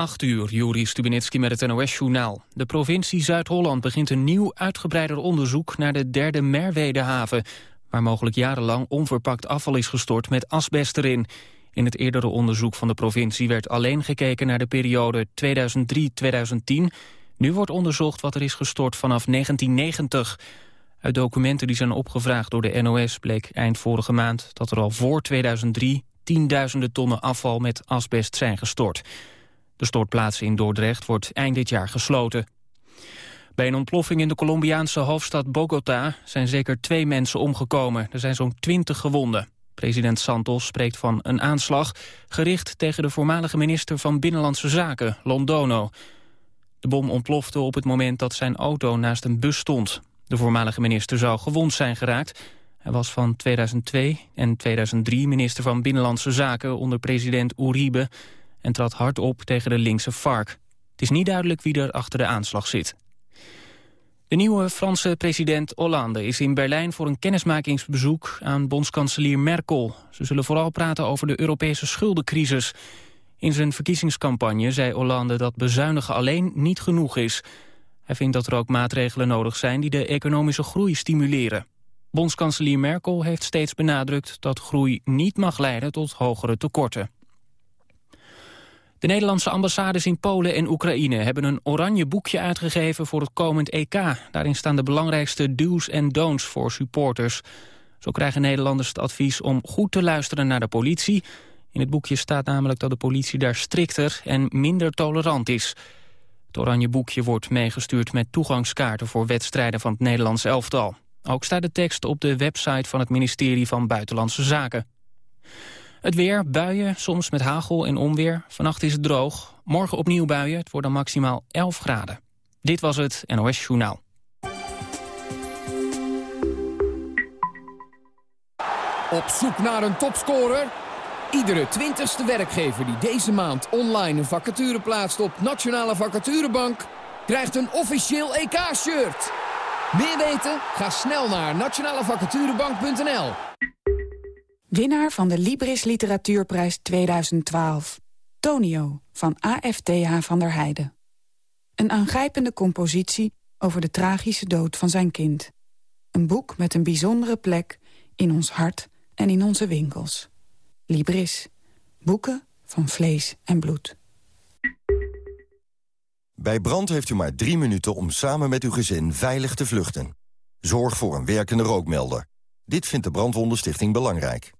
8 uur, Juri Stubenitski met het NOS-journaal. De provincie Zuid-Holland begint een nieuw uitgebreider onderzoek... naar de derde Merwedehaven... waar mogelijk jarenlang onverpakt afval is gestort met asbest erin. In het eerdere onderzoek van de provincie werd alleen gekeken... naar de periode 2003-2010. Nu wordt onderzocht wat er is gestort vanaf 1990. Uit documenten die zijn opgevraagd door de NOS bleek eind vorige maand... dat er al voor 2003 tienduizenden tonnen afval met asbest zijn gestort. De stortplaats in Dordrecht wordt eind dit jaar gesloten. Bij een ontploffing in de Colombiaanse hoofdstad Bogota zijn zeker twee mensen omgekomen. Er zijn zo'n twintig gewonden. President Santos spreekt van een aanslag gericht tegen de voormalige minister van Binnenlandse Zaken, Londono. De bom ontplofte op het moment dat zijn auto naast een bus stond. De voormalige minister zou gewond zijn geraakt. Hij was van 2002 en 2003 minister van Binnenlandse Zaken onder president Uribe en trad hard op tegen de linkse FARC. Het is niet duidelijk wie er achter de aanslag zit. De nieuwe Franse president Hollande is in Berlijn voor een kennismakingsbezoek aan bondskanselier Merkel. Ze zullen vooral praten over de Europese schuldencrisis. In zijn verkiezingscampagne zei Hollande dat bezuinigen alleen niet genoeg is. Hij vindt dat er ook maatregelen nodig zijn die de economische groei stimuleren. Bondskanselier Merkel heeft steeds benadrukt dat groei niet mag leiden tot hogere tekorten. De Nederlandse ambassades in Polen en Oekraïne hebben een oranje boekje uitgegeven voor het komend EK. Daarin staan de belangrijkste do's en don'ts voor supporters. Zo krijgen Nederlanders het advies om goed te luisteren naar de politie. In het boekje staat namelijk dat de politie daar strikter en minder tolerant is. Het oranje boekje wordt meegestuurd met toegangskaarten voor wedstrijden van het Nederlands elftal. Ook staat de tekst op de website van het ministerie van Buitenlandse Zaken. Het weer, buien, soms met hagel en onweer. Vannacht is het droog. Morgen opnieuw buien, het wordt dan maximaal 11 graden. Dit was het NOS Journaal. Op zoek naar een topscorer? Iedere twintigste werkgever die deze maand online een vacature plaatst op Nationale Vacaturebank... krijgt een officieel EK-shirt. Meer weten? Ga snel naar nationalevacaturebank.nl. Winnaar van de Libris Literatuurprijs 2012. Tonio van AFTH van der Heijden. Een aangrijpende compositie over de tragische dood van zijn kind. Een boek met een bijzondere plek in ons hart en in onze winkels. Libris. Boeken van vlees en bloed. Bij brand heeft u maar drie minuten om samen met uw gezin veilig te vluchten. Zorg voor een werkende rookmelder. Dit vindt de Brandwondenstichting belangrijk.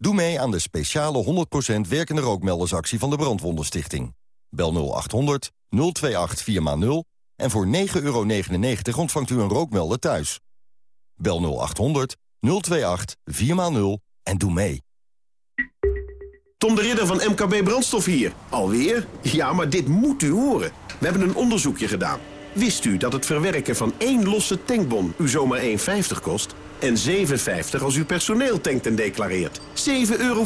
Doe mee aan de speciale 100% werkende rookmeldersactie van de Brandwondenstichting. Bel 0800 028 4x0 en voor 9,99 ontvangt u een rookmelder thuis. Bel 0800 028 4x0 en doe mee. Tom de Ridder van MKB Brandstof hier. Alweer? Ja, maar dit moet u horen. We hebben een onderzoekje gedaan. Wist u dat het verwerken van één losse tankbon u zomaar 1,50 kost? En 7,50 als u personeel tankt en declareert. 7,50 euro.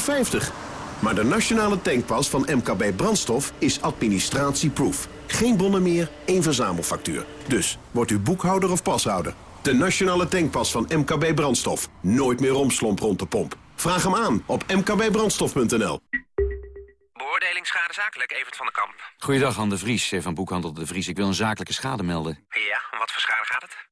Maar de nationale tankpas van MKB Brandstof is administratieproof. Geen bonnen meer, één verzamelfactuur. Dus, wordt u boekhouder of pashouder? De nationale tankpas van MKB Brandstof. Nooit meer romslomp rond de pomp. Vraag hem aan op mkbbrandstof.nl. Beoordeling schade zakelijk, Evert van de Kamp. Goeiedag, Han de Vries van Boekhandel de Vries. Ik wil een zakelijke schade melden. Ja, wat voor schade gaat het?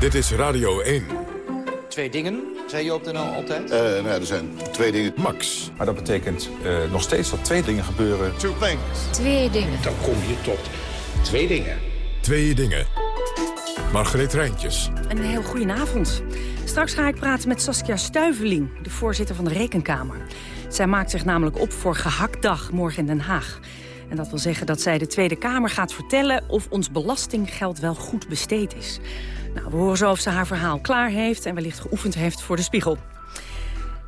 Dit is Radio 1. Twee dingen, zei je op de NL altijd? Uh, nou, er zijn twee dingen. Max. Maar dat betekent uh, nog steeds dat twee dingen gebeuren. Two things. Twee dingen. Dan kom je tot twee dingen. Twee dingen. Margreet Rijntjes. Een heel goedenavond. Straks ga ik praten met Saskia Stuiveling, de voorzitter van de Rekenkamer. Zij maakt zich namelijk op voor gehaktdag morgen in Den Haag. En dat wil zeggen dat zij de Tweede Kamer gaat vertellen... of ons belastinggeld wel goed besteed is. Nou, we horen zo of ze haar verhaal klaar heeft... en wellicht geoefend heeft voor de spiegel.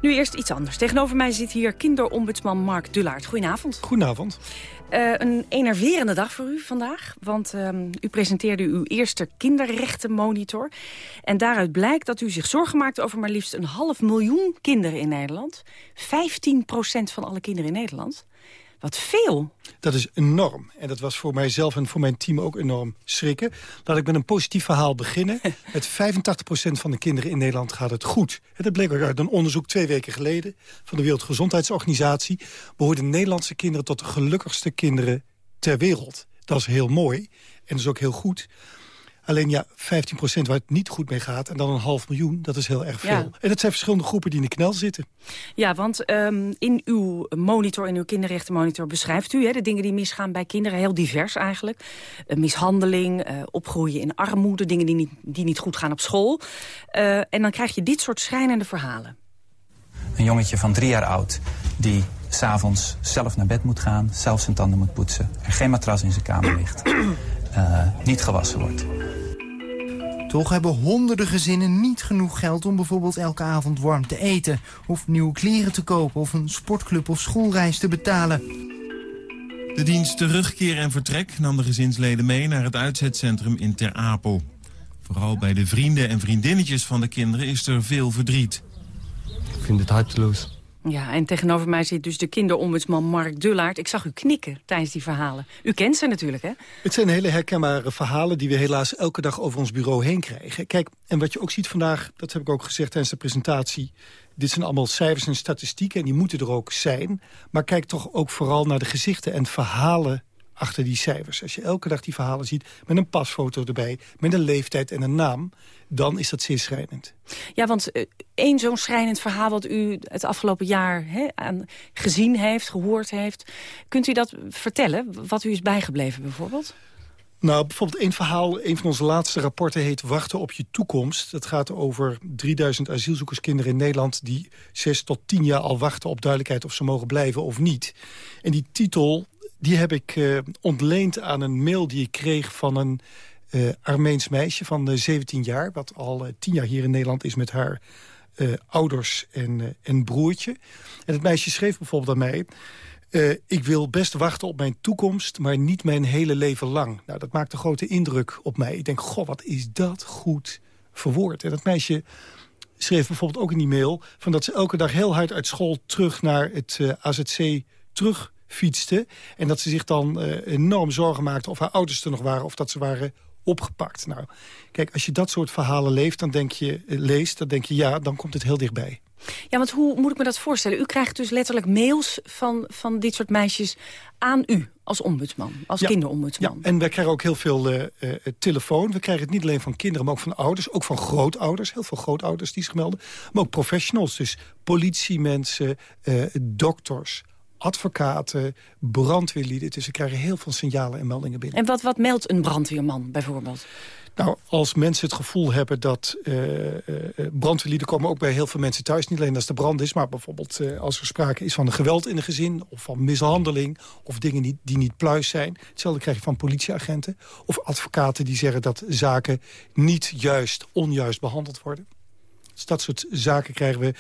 Nu eerst iets anders. Tegenover mij zit hier kinderombudsman Mark Dullaert. Goedenavond. Goedenavond. Uh, een enerverende dag voor u vandaag. Want uh, u presenteerde uw eerste kinderrechtenmonitor. En daaruit blijkt dat u zich zorgen maakt over maar liefst een half miljoen kinderen in Nederland. 15% van alle kinderen in Nederland. Wat veel. Dat is enorm. En dat was voor mijzelf en voor mijn team ook enorm schrikken. Laat ik met een positief verhaal beginnen. Met 85% van de kinderen in Nederland gaat het goed. En dat bleek ook uit een onderzoek twee weken geleden... van de Wereldgezondheidsorganisatie... behoorden Nederlandse kinderen tot de gelukkigste kinderen ter wereld. Dat is heel mooi en dat is ook heel goed. Alleen ja, 15% waar het niet goed mee gaat... en dan een half miljoen, dat is heel erg veel. En het zijn verschillende groepen die in de knel zitten. Ja, want um, in uw monitor, in uw kinderrechtenmonitor... beschrijft u hè, de dingen die misgaan bij kinderen, heel divers eigenlijk. Uh, mishandeling, uh, opgroeien in armoede, dingen die niet, die niet goed gaan op school. Uh, en dan krijg je dit soort schrijnende verhalen. Een jongetje van drie jaar oud die s'avonds zelf naar bed moet gaan... zelf zijn tanden moet poetsen, er geen matras in zijn kamer ligt... niet gewassen wordt. Toch hebben honderden gezinnen niet genoeg geld om bijvoorbeeld elke avond warm te eten... of nieuwe kleren te kopen of een sportclub of schoolreis te betalen. De dienst Terugkeer en Vertrek nam de gezinsleden mee naar het uitzetcentrum in Ter Apel. Vooral bij de vrienden en vriendinnetjes van de kinderen is er veel verdriet. Ik vind het harteloos. Ja, en tegenover mij zit dus de kinderombudsman Mark Dullaert. Ik zag u knikken tijdens die verhalen. U kent ze natuurlijk, hè? Het zijn hele herkenbare verhalen die we helaas elke dag over ons bureau heen krijgen. Kijk, en wat je ook ziet vandaag, dat heb ik ook gezegd tijdens de presentatie... dit zijn allemaal cijfers en statistieken en die moeten er ook zijn. Maar kijk toch ook vooral naar de gezichten en verhalen achter die cijfers. Als je elke dag die verhalen ziet met een pasfoto erbij... met een leeftijd en een naam, dan is dat zeer schrijnend. Ja, want uh, één zo'n schrijnend verhaal wat u het afgelopen jaar hè, aan, gezien heeft, gehoord heeft... kunt u dat vertellen, wat u is bijgebleven bijvoorbeeld? Nou, bijvoorbeeld één verhaal, een van onze laatste rapporten heet Wachten op je toekomst. Dat gaat over 3000 asielzoekerskinderen in Nederland... die zes tot tien jaar al wachten op duidelijkheid of ze mogen blijven of niet. En die titel die heb ik uh, ontleend aan een mail die ik kreeg van een Armeens meisje van uh, 17 jaar... wat al 10 jaar hier in Nederland is met haar ouders en, en broertje. En het meisje schreef bijvoorbeeld aan mij... ik wil best wachten op mijn toekomst, maar niet mijn hele leven lang. Nou, dat maakt een grote indruk op mij. Ik denk, goh, wat is dat goed verwoord. En dat meisje schreef bijvoorbeeld ook in die mail... Van dat ze elke dag heel hard uit school terug naar het AZC terug fietste. En dat ze zich dan enorm zorgen maakte of haar ouders er nog waren... of dat ze waren opgepakt. Nou, kijk, als je dat soort verhalen leeft, dan denk je, uh, leest, dan denk je ja, dan komt het heel dichtbij. Ja, want hoe moet ik me dat voorstellen? U krijgt dus letterlijk mails van, van dit soort meisjes aan u als ombudsman, als ja, kinderombudsman. Ja, en wij krijgen ook heel veel uh, uh, telefoon. We krijgen het niet alleen van kinderen, maar ook van ouders. Ook van grootouders, heel veel grootouders die zich melden. Maar ook professionals, dus politiemensen, uh, dokters, advocaten, brandweerlieden. Dus ze krijgen heel veel signalen en meldingen binnen. En wat, wat meldt een brandweerman bijvoorbeeld? Nou, als mensen het gevoel hebben dat uh, uh, brandweerlieden komen ook bij heel veel mensen thuis. Niet alleen als er brand is, maar bijvoorbeeld uh, als er sprake is van een geweld in een gezin... of van mishandeling of dingen die, die niet pluis zijn. Hetzelfde krijg je van politieagenten. Of advocaten die zeggen dat zaken niet juist, onjuist behandeld worden. Dat soort zaken krijgen we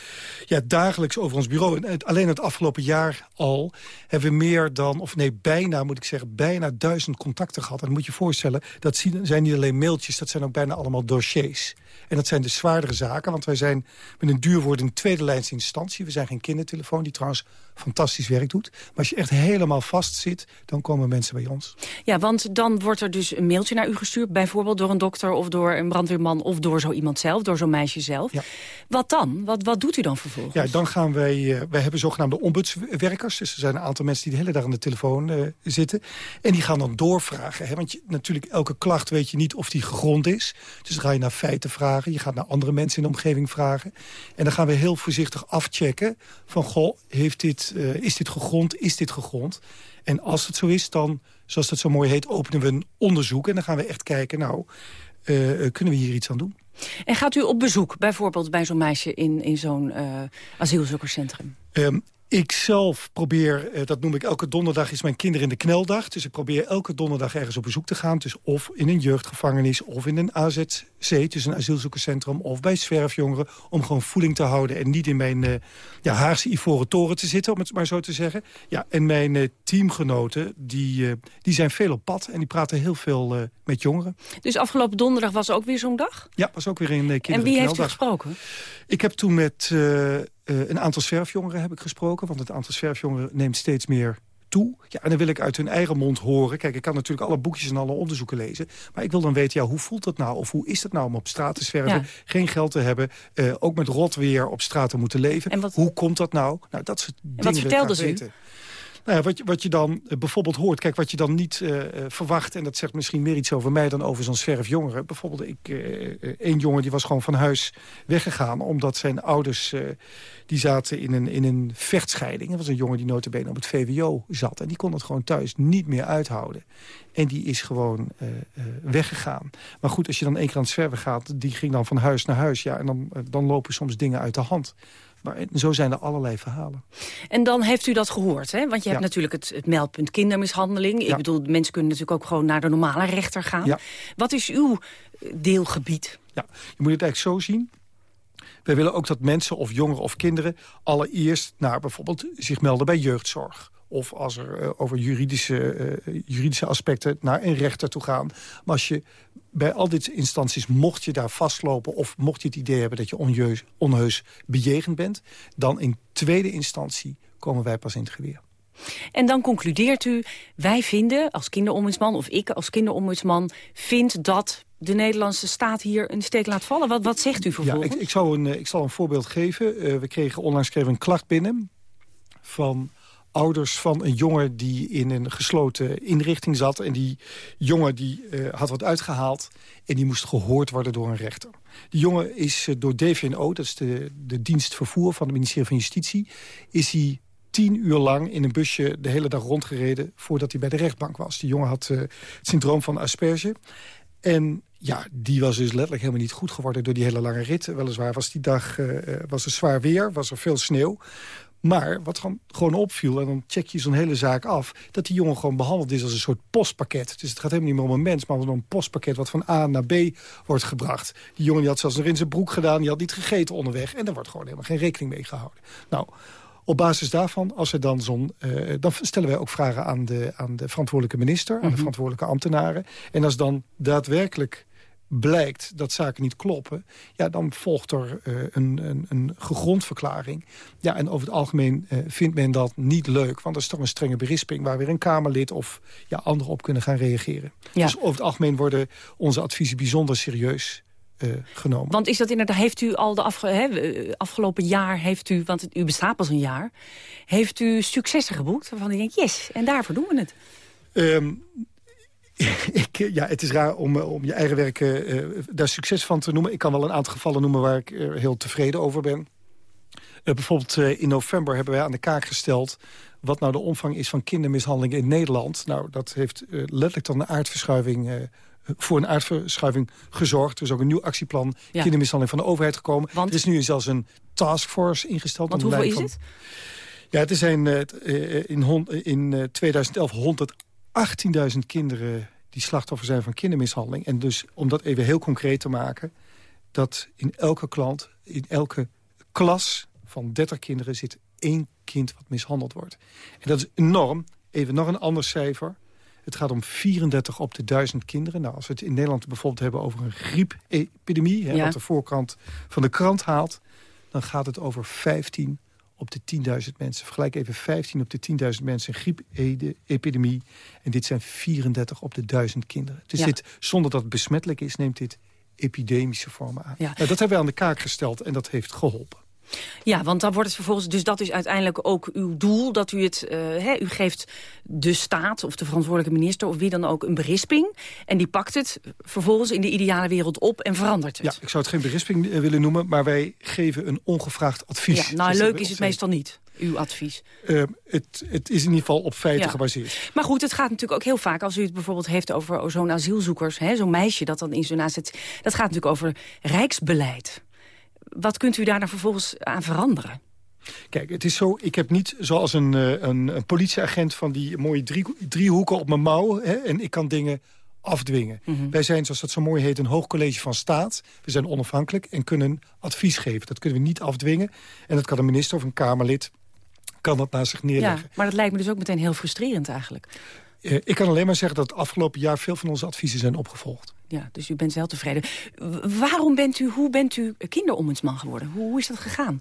ja, dagelijks over ons bureau. En alleen het afgelopen jaar al hebben we meer dan, of nee, bijna moet ik zeggen... bijna duizend contacten gehad. En dan moet je voorstellen, dat zijn niet alleen mailtjes... dat zijn ook bijna allemaal dossiers. En dat zijn de zwaardere zaken, want wij zijn met een duurwoord... een tweede lijns instantie. We zijn geen kindertelefoon, die trouwens fantastisch werk doet. Maar als je echt helemaal vast zit, dan komen mensen bij ons. Ja, want dan wordt er dus een mailtje naar u gestuurd... bijvoorbeeld door een dokter of door een brandweerman... of door zo iemand zelf, door zo'n meisje zelf. Ja. Wat dan? Wat, wat doet u dan vervolgens? Ja, dan gaan wij... Uh, wij hebben zogenaamde ombudswerkers. Dus er zijn een aantal mensen die de hele dag aan de telefoon uh, zitten. En die gaan dan doorvragen. Hè? Want je, natuurlijk, elke klacht weet je niet of die gegrond is. Dus dan ga je naar feiten vragen. Je gaat naar andere mensen in de omgeving vragen. En dan gaan we heel voorzichtig afchecken... van, goh, heeft dit, uh, is dit gegrond? Is dit gegrond? En als het zo is, dan, zoals dat zo mooi heet... openen we een onderzoek en dan gaan we echt kijken... nou, kunnen we hier iets aan doen? En gaat u op bezoek, bijvoorbeeld bij zo'n meisje in, in zo'n uh, asielzoekerscentrum? Um, Ik zelf probeer, eh, dat noem ik elke donderdag, is mijn kinderen in de kneldag. Dus ik probeer elke donderdag ergens op bezoek te gaan. Dus of in een jeugdgevangenis, of in een AZC, dus een asielzoekerscentrum... of bij zwerfjongeren, om gewoon voeling te houden... en niet in mijn uh, ja, Haagse ivoren toren te zitten, om het maar zo te zeggen. Ja, en mijn uh, teamgenoten, die, die zijn veel op pad... en die praten heel veel met jongeren. Dus afgelopen donderdag was ook weer zo'n dag? Ja, was ook weer een kinderen En wie heeft u gesproken? Ik heb toen met uh, een aantal zwerfjongeren heb ik gesproken. Want het aantal zwerfjongeren neemt steeds meer toe. Ja, en dan wil ik uit hun eigen mond horen. Kijk, ik kan natuurlijk alle boekjes en alle onderzoeken lezen. Maar ik wil dan weten, ja, hoe voelt dat nou? Of hoe is dat nou om op straat te zwerven? Geen geld te hebben. Uh, ook met rot weer op straat te moeten leven. En wat... Hoe komt dat nou? Nou, dat soort dingen wat vertelde ze weten. Nou ja, wat, je, wat je dan uh, bijvoorbeeld hoort, kijk, wat je dan niet uh, verwacht... en dat zegt misschien meer iets over mij dan over zo'n zwerfjongere. Bijvoorbeeld, ik, een jongen die was gewoon van huis weggegaan... omdat zijn ouders, die zaten in een, in een vechtscheiding. Dat was een jongen die notabene op het VWO zat. En die kon het gewoon thuis niet meer uithouden. En die is gewoon weggegaan. Maar goed, als je dan één keer aan het zwerven gaat... die ging dan van huis naar huis. Ja, en dan, dan lopen soms dingen uit de hand. Maar zo zijn er allerlei verhalen. En dan heeft u dat gehoord, hè? Want je hebt natuurlijk het, het, meldpunt kindermishandeling. Ik bedoel, mensen kunnen natuurlijk ook gewoon naar de normale rechter gaan. Wat is uw eh, deelgebied? Ja, je moet het eigenlijk zo zien. Wij willen ook dat mensen of jongeren of kinderen... allereerst naar bijvoorbeeld zich melden bij jeugdzorg of als er uh, over juridische, uh, juridische aspecten naar een rechter toe gaan. Maar als je bij al dit instanties, mocht je daar vastlopen... of mocht je het idee hebben dat je onjeus, onheus bejegend bent... dan in tweede instantie komen wij pas in het geweer. En dan concludeert u, wij vinden als kinderombudsman... of ik als kinderombudsman vind dat de Nederlandse staat hier een steek laat vallen. Wat, wat zegt u vervolgens? Ja, ik, ik, zou een, ik zal een voorbeeld geven. Uh, we kregen onlangs kregen een klacht binnen van ouders van een jongen die in een gesloten inrichting zat. En die jongen die, uh, had wat uitgehaald en die moest gehoord worden door een rechter. Die jongen is uh, door DVNO, dat is de, de dienst vervoer van het ministerie van Justitie... is hij tien uur lang in een busje de hele dag rondgereden... voordat hij bij de rechtbank was. Die jongen had uh, het syndroom van Asperger. En ja, die was dus letterlijk helemaal niet goed geworden door die hele lange rit. Weliswaar was die dag was er zwaar weer, was er veel sneeuw. Maar wat gewoon opviel, en dan check je zo'n hele zaak af... dat die jongen gewoon behandeld is als een soort postpakket. Dus het gaat helemaal niet meer om een mens, maar om een postpakket... wat van A naar B wordt gebracht. Die jongen die had zelfs nog in zijn broek gedaan, die had niet gegeten onderweg... en daar wordt gewoon helemaal geen rekening mee gehouden. Nou, op basis daarvan, als er dan zo'n, uh, dan stellen wij ook vragen aan de, aan de verantwoordelijke minister... aan de mhm. verantwoordelijke ambtenaren. En als dan daadwerkelijk blijkt dat zaken niet kloppen... ja, dan volgt er uh, een, een, een gegrondverklaring. Ja, en over het algemeen uh, vindt men dat niet leuk... want dat is toch een strenge berisping... waar weer een Kamerlid of ja, anderen op kunnen gaan reageren. Ja. Dus over het algemeen worden onze adviezen bijzonder serieus uh, genomen. Want is dat inderdaad, heeft u al de afge, afgelopen jaar, heeft u, want u bestaat pas een jaar... heeft u successen geboekt waarvan u denkt, yes, en daarvoor doen we het? Um, ik, ja, het is raar om, om je eigen werk uh, daar succes van te noemen. Ik kan wel een aantal gevallen noemen waar ik uh, heel tevreden over ben. bijvoorbeeld in november hebben wij aan de kaak gesteld... wat nou de omvang is van kindermishandeling in Nederland. Nou, dat heeft letterlijk dan een aardverschuiving voor een aardverschuiving gezorgd. Er is ook een nieuw actieplan kindermishandeling van de overheid gekomen. Want? Er is nu zelfs een taskforce ingesteld. Want hoeveel is het? Ja, het zijn in, in 2011 100 18.000 kinderen die slachtoffer zijn van kindermishandeling. En dus om dat even heel concreet te maken... dat in elke klant, in elke klas van 30 kinderen... zit één kind wat mishandeld wordt. En dat is enorm. Even nog een ander cijfer. Het gaat om 34 op de 1000 kinderen. Nou, als we het in Nederland bijvoorbeeld hebben over een griepepidemie... Hè, wat de voorkant van de krant haalt... dan gaat het over 15 op de 10.000 mensen. Vergelijk even 15 op de 10.000 mensen griepepidemie. En dit zijn 34 op de 1000 kinderen. Dus dit, zonder dat het besmettelijk is, neemt dit epidemische vormen aan. Ja. Nou, dat hebben we aan de kaak gesteld en dat heeft geholpen. Ja, want dan wordt het vervolgens... Dus dat is uiteindelijk ook uw doel, dat u het... Uh, u geeft de staat of de verantwoordelijke minister of wie dan ook een berisping. En die pakt het vervolgens in de ideale wereld op en verandert het. Ja, ik zou het geen berisping eh, willen noemen, maar wij geven een ongevraagd advies. Ja, nou, leuk is het meestal niet uw advies? Uh, het, het, is in ieder geval op feiten gebaseerd. Maar goed, het gaat natuurlijk ook heel vaak... als u het bijvoorbeeld heeft over zo'n asielzoekers... zo'n meisje dat dan in zo'n zit... dat gaat natuurlijk over rijksbeleid. Wat kunt u daar dan vervolgens aan veranderen? Kijk, het is zo, ik heb niet zoals een, een, een politieagent van die mooie drie, driehoeken op mijn mouw. Hè, en ik kan dingen afdwingen. Mhm. Wij zijn, zoals dat zo mooi heet, een hoog college van staat. We zijn onafhankelijk en kunnen advies geven. Dat kunnen we niet afdwingen. En dat kan een minister of een Kamerlid kan dat naast zich neerleggen. Ja, maar dat lijkt me dus ook meteen heel frustrerend eigenlijk. Uh, ik kan alleen maar zeggen dat het afgelopen jaar veel van onze adviezen zijn opgevolgd. Ja, dus u bent wel tevreden. waarom bent u, hoe bent u kinderombudsman geworden? Hoe, hoe is dat gegaan?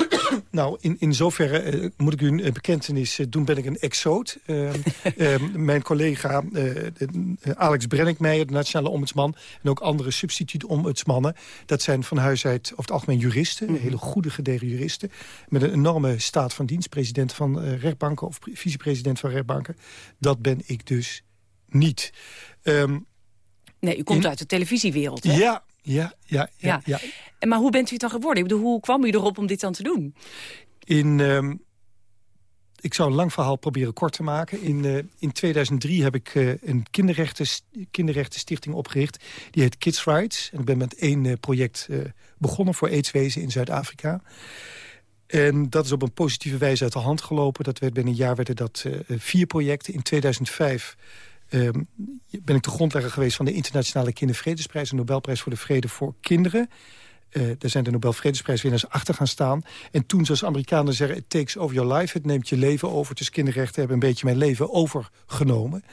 nou, in, in zoverre uh, moet ik u een bekentenis uh, doen, ben ik een exoot. Uh, mijn collega Alex Brenninkmeijer, de nationale ombudsman... en ook andere substituut-ombudsmannen... dat zijn van huis uit over het algemeen juristen. Mm Hele goede gedegen juristen. Met een enorme staat van dienst. President van rechtbanken of vicepresident van rechtbanken. Dat ben ik dus niet. Um, Nee, u komt uit de televisiewereld, hè? Ja, ja, ja, ja, ja. Maar hoe bent u dan geworden? Ik bedoel, hoe kwam u erop om dit dan te doen? In, um, ik zou een lang verhaal proberen kort te maken. In, uh, in 2003 heb ik uh, een kinderrechten, kinderrechtenstichting opgericht. Die heet Kids Rights. En ik ben met één uh, project begonnen voor aidswezen in Zuid-Afrika. En dat is op een positieve wijze uit de hand gelopen. Dat werd binnen een jaar werden dat vier projecten. In 2005 Ehm, ben ik de grondlegger geweest van de Internationale Kindervredesprijs... een Nobelprijs voor de Vrede voor Kinderen. Uh, daar zijn de Nobelvredesprijswinnaars achter gaan staan. En toen, zoals Amerikanen zeggen, it takes over your life. Het neemt je leven over. Dus kinderrechten hebben een beetje mijn leven overgenomen.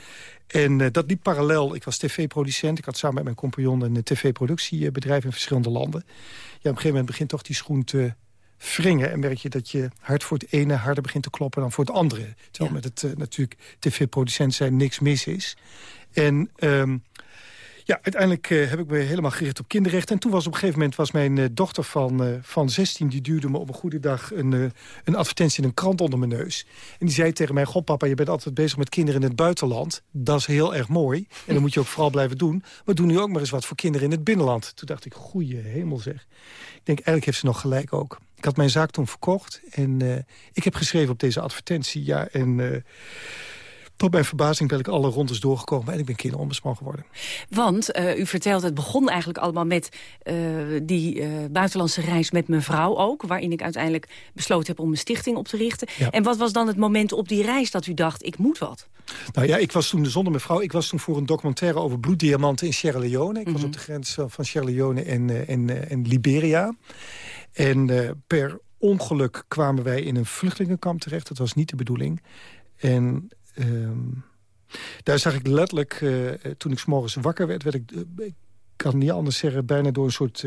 En uh, dat liep parallel. Ik was tv-producent. Ik had samen met mijn compagnon een tv-productiebedrijf in verschillende landen. Ja, op een gegeven moment begint toch die schoen te wringen. En merk je dat je hart voor het ene harder begint te kloppen dan voor het andere. Terwijl met het uh, natuurlijk tv-producent zijn niks mis is. En um, ja, uiteindelijk uh, heb ik me helemaal gericht op kinderrechten. En toen was op een gegeven moment was mijn uh, dochter van, uh, van 16... die duwde me op een goede dag een, een advertentie in een krant onder mijn neus. En die zei tegen mij... God papa, je bent altijd bezig met kinderen in het buitenland. Dat is heel erg mooi. En dat moet je ook vooral blijven doen. Maar doe nu ook maar eens wat voor kinderen in het binnenland. Toen dacht ik, goeie hemel zeg. Ik denk, eigenlijk heeft ze nog gelijk ook. Ik had mijn zaak toen verkocht en ik heb geschreven op deze advertentie. Ja, en tot mijn verbazing ben ik alle rondes doorgekomen... en ik ben kinderombudsman geworden. Want uh, u vertelt, het begon eigenlijk allemaal met die buitenlandse reis met mijn vrouw ook... waarin ik uiteindelijk besloten heb om een stichting op te richten. Ja. En wat was dan het moment op die reis dat u dacht, ik moet wat? Nou ja, ik was toen zonder mijn vrouw. Ik was toen voor een documentaire over bloeddiamanten in Sierra Leone. Ik mm -hmm. was op de grens van Sierra Leone en, en, en Liberia. En per ongeluk kwamen wij in een vluchtelingenkamp terecht. Dat was niet de bedoeling. En um, daar zag ik letterlijk, uh, toen ik s'morgens wakker werd... werd ik, uh, ik kan niet anders zeggen, bijna door een soort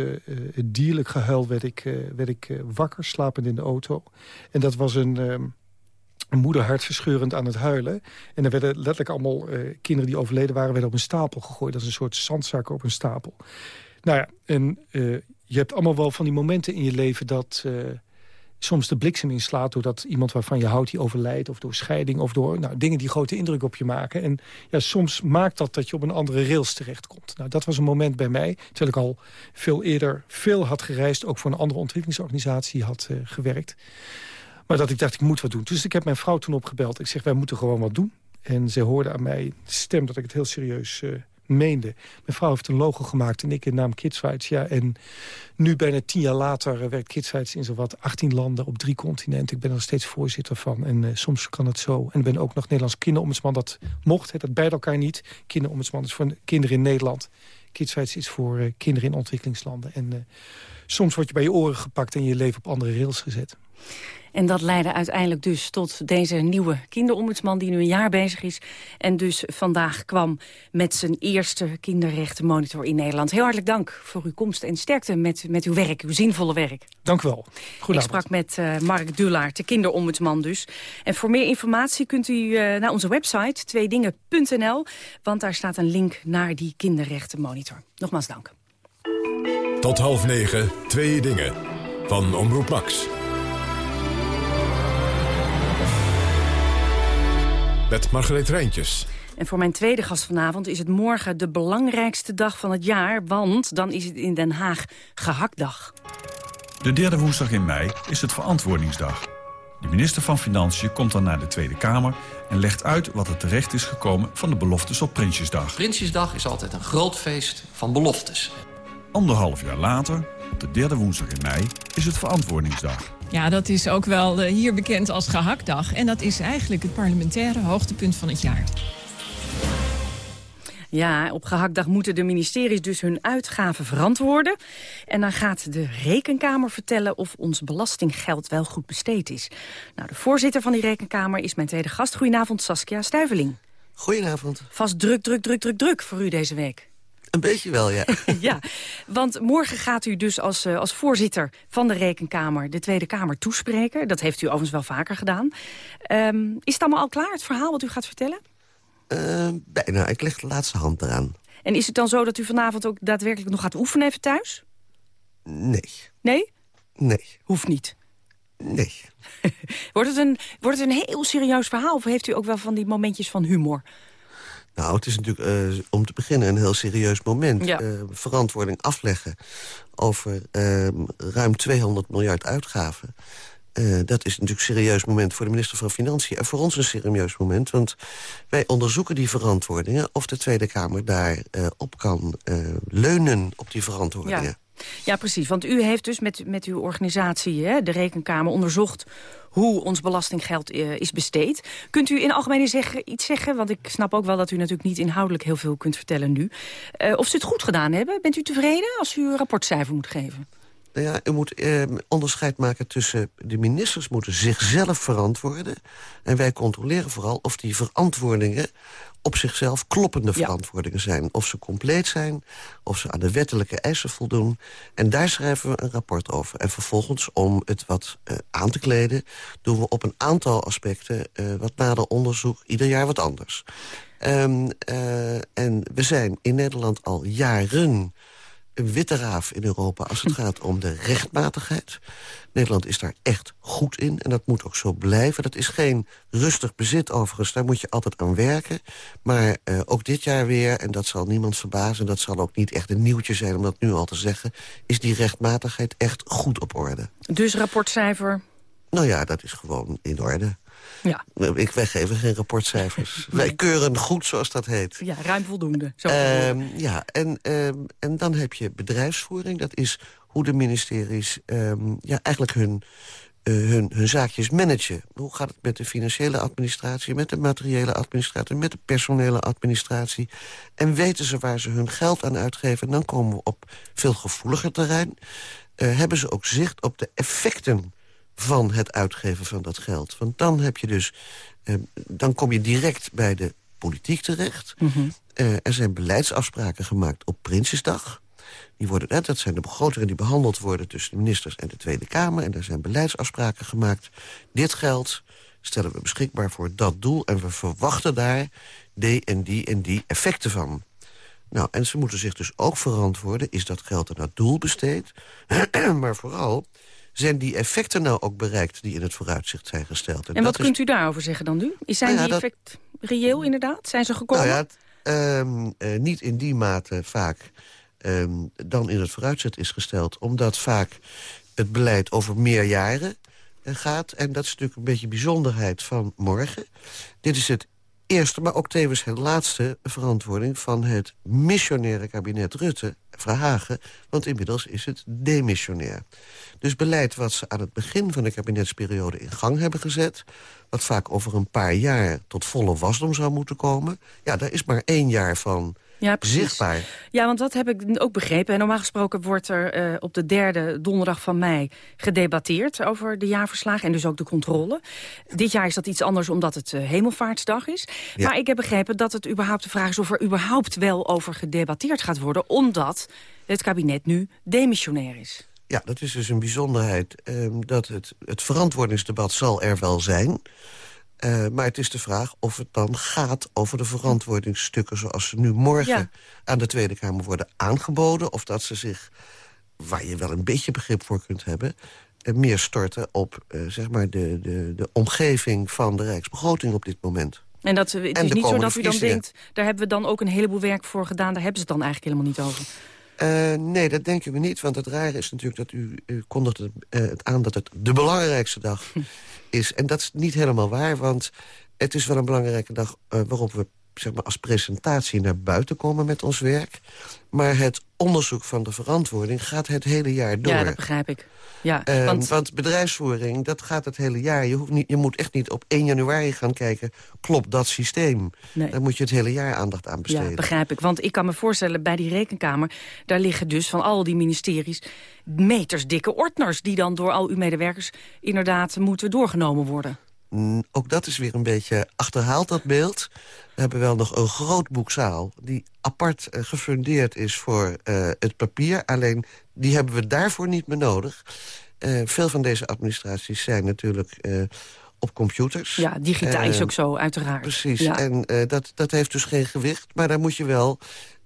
dierlijk gehuil... werd ik, werd ik wakker, slapend in de auto. En dat was een... Een moeder hartverscheurend aan het huilen. En er werden letterlijk allemaal kinderen die overleden waren... werden op een stapel gegooid. Dat is een soort zandzak op een stapel. Nou ja, en je hebt allemaal wel van die momenten in je leven dat soms de bliksem inslaat... doordat iemand waarvan je houdt die overlijdt of door scheiding... of door nou, dingen die grote indruk op je maken. En ja, soms maakt dat dat je op een andere rails terechtkomt. Nou, dat was een moment bij mij, terwijl ik al veel eerder veel had gereisd... ook voor een andere ontwikkelingsorganisatie had uh, gewerkt. Maar dat ik dacht, ik moet wat doen. Dus ik heb mijn vrouw toen opgebeld. Ik zeg, wij moeten gewoon wat doen. En ze hoorde aan mij stem dat ik het heel serieus... Uh, meende. Mijn vrouw heeft een logo gemaakt en ik in naam Kidsfights. Ja, en nu bijna tien jaar later werkt Kidsfights in zowat 18 landen op drie continenten. Ik ben er nog steeds voorzitter van en uh, soms kan het zo. En ben ook nog Nederlands kinderombudsman. Dat mocht, hè, dat bij elkaar niet. Kinderombudsman is voor kinderen in Nederland. Kidsfights is voor uh, kinderen in ontwikkelingslanden. En soms word je bij je oren gepakt en je leven op andere rails gezet. En dat leidde uiteindelijk dus tot deze nieuwe kinderombudsman... die nu een jaar bezig is en dus vandaag kwam met zijn eerste kinderrechtenmonitor in Nederland. Heel hartelijk dank voor uw komst en sterkte met, met uw werk, uw zinvolle werk. Dank u wel. Ik sprak met uh, Mark Dulaert, de kinderombudsman dus. En voor meer informatie kunt u uh, naar onze website tweedingen.nl... want daar staat een link naar die kinderrechtenmonitor. Nogmaals dank. Tot half negen, twee dingen. Van Omroep Max. Met Margreet Rijntjes. En voor mijn tweede gast vanavond is het morgen de belangrijkste dag van het jaar... want dan is het in Den Haag gehaktdag. De derde woensdag in mei is het Verantwoordingsdag. De minister van Financiën komt dan naar de Tweede Kamer... en legt uit wat er terecht is gekomen van de beloftes op Prinsjesdag. Prinsjesdag is altijd een groot feest van beloftes. Anderhalf jaar later Op de derde woensdag in mei is het Verantwoordingsdag. Ja, dat is ook wel eh, hier bekend als gehaktdag. En dat is eigenlijk het parlementaire hoogtepunt van het jaar. Ja, op gehaktdag moeten de ministeries dus hun uitgaven verantwoorden. En dan gaat de rekenkamer vertellen of ons belastinggeld wel goed besteed is. Nou, de voorzitter van die rekenkamer is mijn tweede gast. Goedenavond, Saskia Stuiveling. Goedenavond. Vast druk, druk, druk, druk, druk voor u deze week. Een beetje wel, ja. ja, want morgen gaat u dus als, uh, als voorzitter van de Rekenkamer... de Tweede Kamer toespreken. Dat heeft u overigens wel vaker gedaan. Um, is het allemaal al klaar, het verhaal wat u gaat vertellen? Uh, bijna, ik leg de laatste hand eraan. En is het dan zo dat u vanavond ook daadwerkelijk nog gaat oefenen even thuis? Nee. Nee? Nee. Hoeft niet? Nee. wordt, het een, wordt het een heel serieus verhaal of heeft u ook wel van die momentjes van humor? Nou, het is natuurlijk uh, om te beginnen een heel serieus moment. Ja. Uh, verantwoording afleggen over uh, ruim 200 miljard uitgaven. Uh, dat is natuurlijk een serieus moment voor de minister van Financiën. En voor ons een serieus moment, want wij onderzoeken die verantwoordingen... of de Tweede Kamer daar uh, op kan leunen, op die verantwoordingen. Ja. Ja, precies. Want u heeft dus met, met uw organisatie, hè, de Rekenkamer, onderzocht hoe ons belastinggeld uh, is besteed. Kunt u in algemene zeggen, iets zeggen? Want ik snap ook wel dat u natuurlijk niet inhoudelijk heel veel kunt vertellen nu. Uh, of ze het goed gedaan hebben? Bent u tevreden als u een rapportcijfer moet geven? Nou ja, u moet eh, onderscheid maken tussen... de ministers moeten zichzelf verantwoorden... en wij controleren vooral of die verantwoordingen op zichzelf kloppende verantwoordingen zijn. Of ze compleet zijn, of ze aan de wettelijke eisen voldoen. En daar schrijven we een rapport over. En vervolgens, om het wat uh, aan te kleden... doen we op een aantal aspecten uh, wat nader onderzoek ieder jaar wat anders. Um, uh, en we zijn in Nederland al jaren een witte raaf in Europa als het gaat om de rechtmatigheid. Nederland is daar echt goed in en dat moet ook zo blijven. Dat is geen rustig bezit overigens, daar moet je altijd aan werken. Maar uh, ook dit jaar weer, en dat zal niemand verbazen... dat zal ook niet echt een nieuwtje zijn om dat nu al te zeggen... is die rechtmatigheid echt goed op orde. Dus rapportcijfer? Nou ja, dat is gewoon in orde. Ja. Ik weggeven geen rapportcijfers. Wij keuren goed, zoals dat heet. Ja, ruim voldoende. Zo um, ja, en, um, en dan heb je bedrijfsvoering. Dat is hoe de ministeries um, ja, eigenlijk hun, uh, hun, hun zaakjes managen. Hoe gaat het met de financiële administratie, met de materiële administratie... met de personele administratie? En weten ze waar ze hun geld aan uitgeven? Dan komen we op veel gevoeliger terrein. Uh, hebben ze ook zicht op de effecten van het uitgeven van dat geld. Want dan heb je dus, eh, dan kom je direct bij de politiek terecht. Mm -hmm. uh, er zijn beleidsafspraken gemaakt op Prinsjesdag. Die worden, dat zijn de begrotingen die behandeld worden tussen de ministers en de Tweede Kamer. En er zijn beleidsafspraken gemaakt. Dit geld stellen we beschikbaar voor dat doel. En we verwachten daar die en die en die effecten van. Nou, en ze moeten zich dus ook verantwoorden. Is dat geld er naar doel besteed? maar vooral, zijn die effecten nou ook bereikt die in het vooruitzicht zijn gesteld? En, en wat kunt u daarover zeggen dan nu? Zijn nou ja, die effecten dat... reëel inderdaad? Zijn ze gekomen? Nou ja, um, uh, niet in die mate vaak um, dan in het vooruitzicht is gesteld. Omdat vaak het beleid over meer jaren uh, gaat. En dat is natuurlijk een beetje bijzonderheid van morgen. Dit is het eerste, maar ook tevens het laatste verantwoording... van het missionaire kabinet Rutte, Verhagen... want inmiddels is het demissionair. Dus beleid wat ze aan het begin van de kabinetsperiode in gang hebben gezet... wat vaak over een paar jaar tot volle wasdom zou moeten komen... ja, daar is maar één jaar van ja, zichtbaar. Ja, want dat heb ik ook begrepen. En normaal gesproken wordt er uh, op de derde donderdag van mei gedebatteerd over de jaarverslagen en dus ook de controle. Dit jaar is dat iets anders omdat het uh, hemelvaartsdag is. Ja. Maar ik heb begrepen dat het überhaupt de vraag is of er überhaupt wel over gedebatteerd gaat worden, omdat het kabinet nu demissionair is. Ja, dat is dus een bijzonderheid. Um, dat het, het verantwoordingsdebat zal er wel zijn. Uh, maar het is de vraag of het dan gaat over de verantwoordingsstukken... zoals ze nu morgen ja. aan de Tweede Kamer worden aangeboden... of dat ze zich, waar je wel een beetje begrip voor kunt hebben... Uh, meer storten op uh, zeg maar de, de, de omgeving van de Rijksbegroting op dit moment. En dat, het is niet zo dat u dan denkt... daar hebben we dan ook een heleboel werk voor gedaan... daar hebben ze het dan eigenlijk helemaal niet over. Uh, nee, dat denken we niet. Want het rare is natuurlijk dat u, u kondigt het, uh, het aan dat het de belangrijkste dag is. En dat is niet helemaal waar, want het is wel een belangrijke dag... Uh, waarop we zeg maar, als presentatie naar buiten komen met ons werk. Maar het onderzoek van de verantwoording gaat het hele jaar door. Ja, dat begrijp ik. Ja, Ehm, want... want... bedrijfsvoering, dat gaat het hele jaar. Je, hoeft niet, je moet echt niet op 1 januari gaan kijken... klopt dat systeem? Nee. Daar moet je het hele jaar aandacht aan besteden. Ja, begrijp ik. Want ik kan me voorstellen, bij die rekenkamer... daar liggen dus van al die ministeries metersdikke ordners... die dan door al uw medewerkers inderdaad moeten doorgenomen worden. Ook dat is weer een beetje achterhaald, dat beeld. We hebben wel nog een groot boekzaal... die apart eh, gefundeerd is voor eh, het papier. Alleen, die hebben we daarvoor niet meer nodig. Eh, veel van deze administraties zijn natuurlijk op computers. Ja, digitaal is ook zo, uiteraard. Precies, Ja. en dat, dat heeft dus geen gewicht. Maar daar moet je wel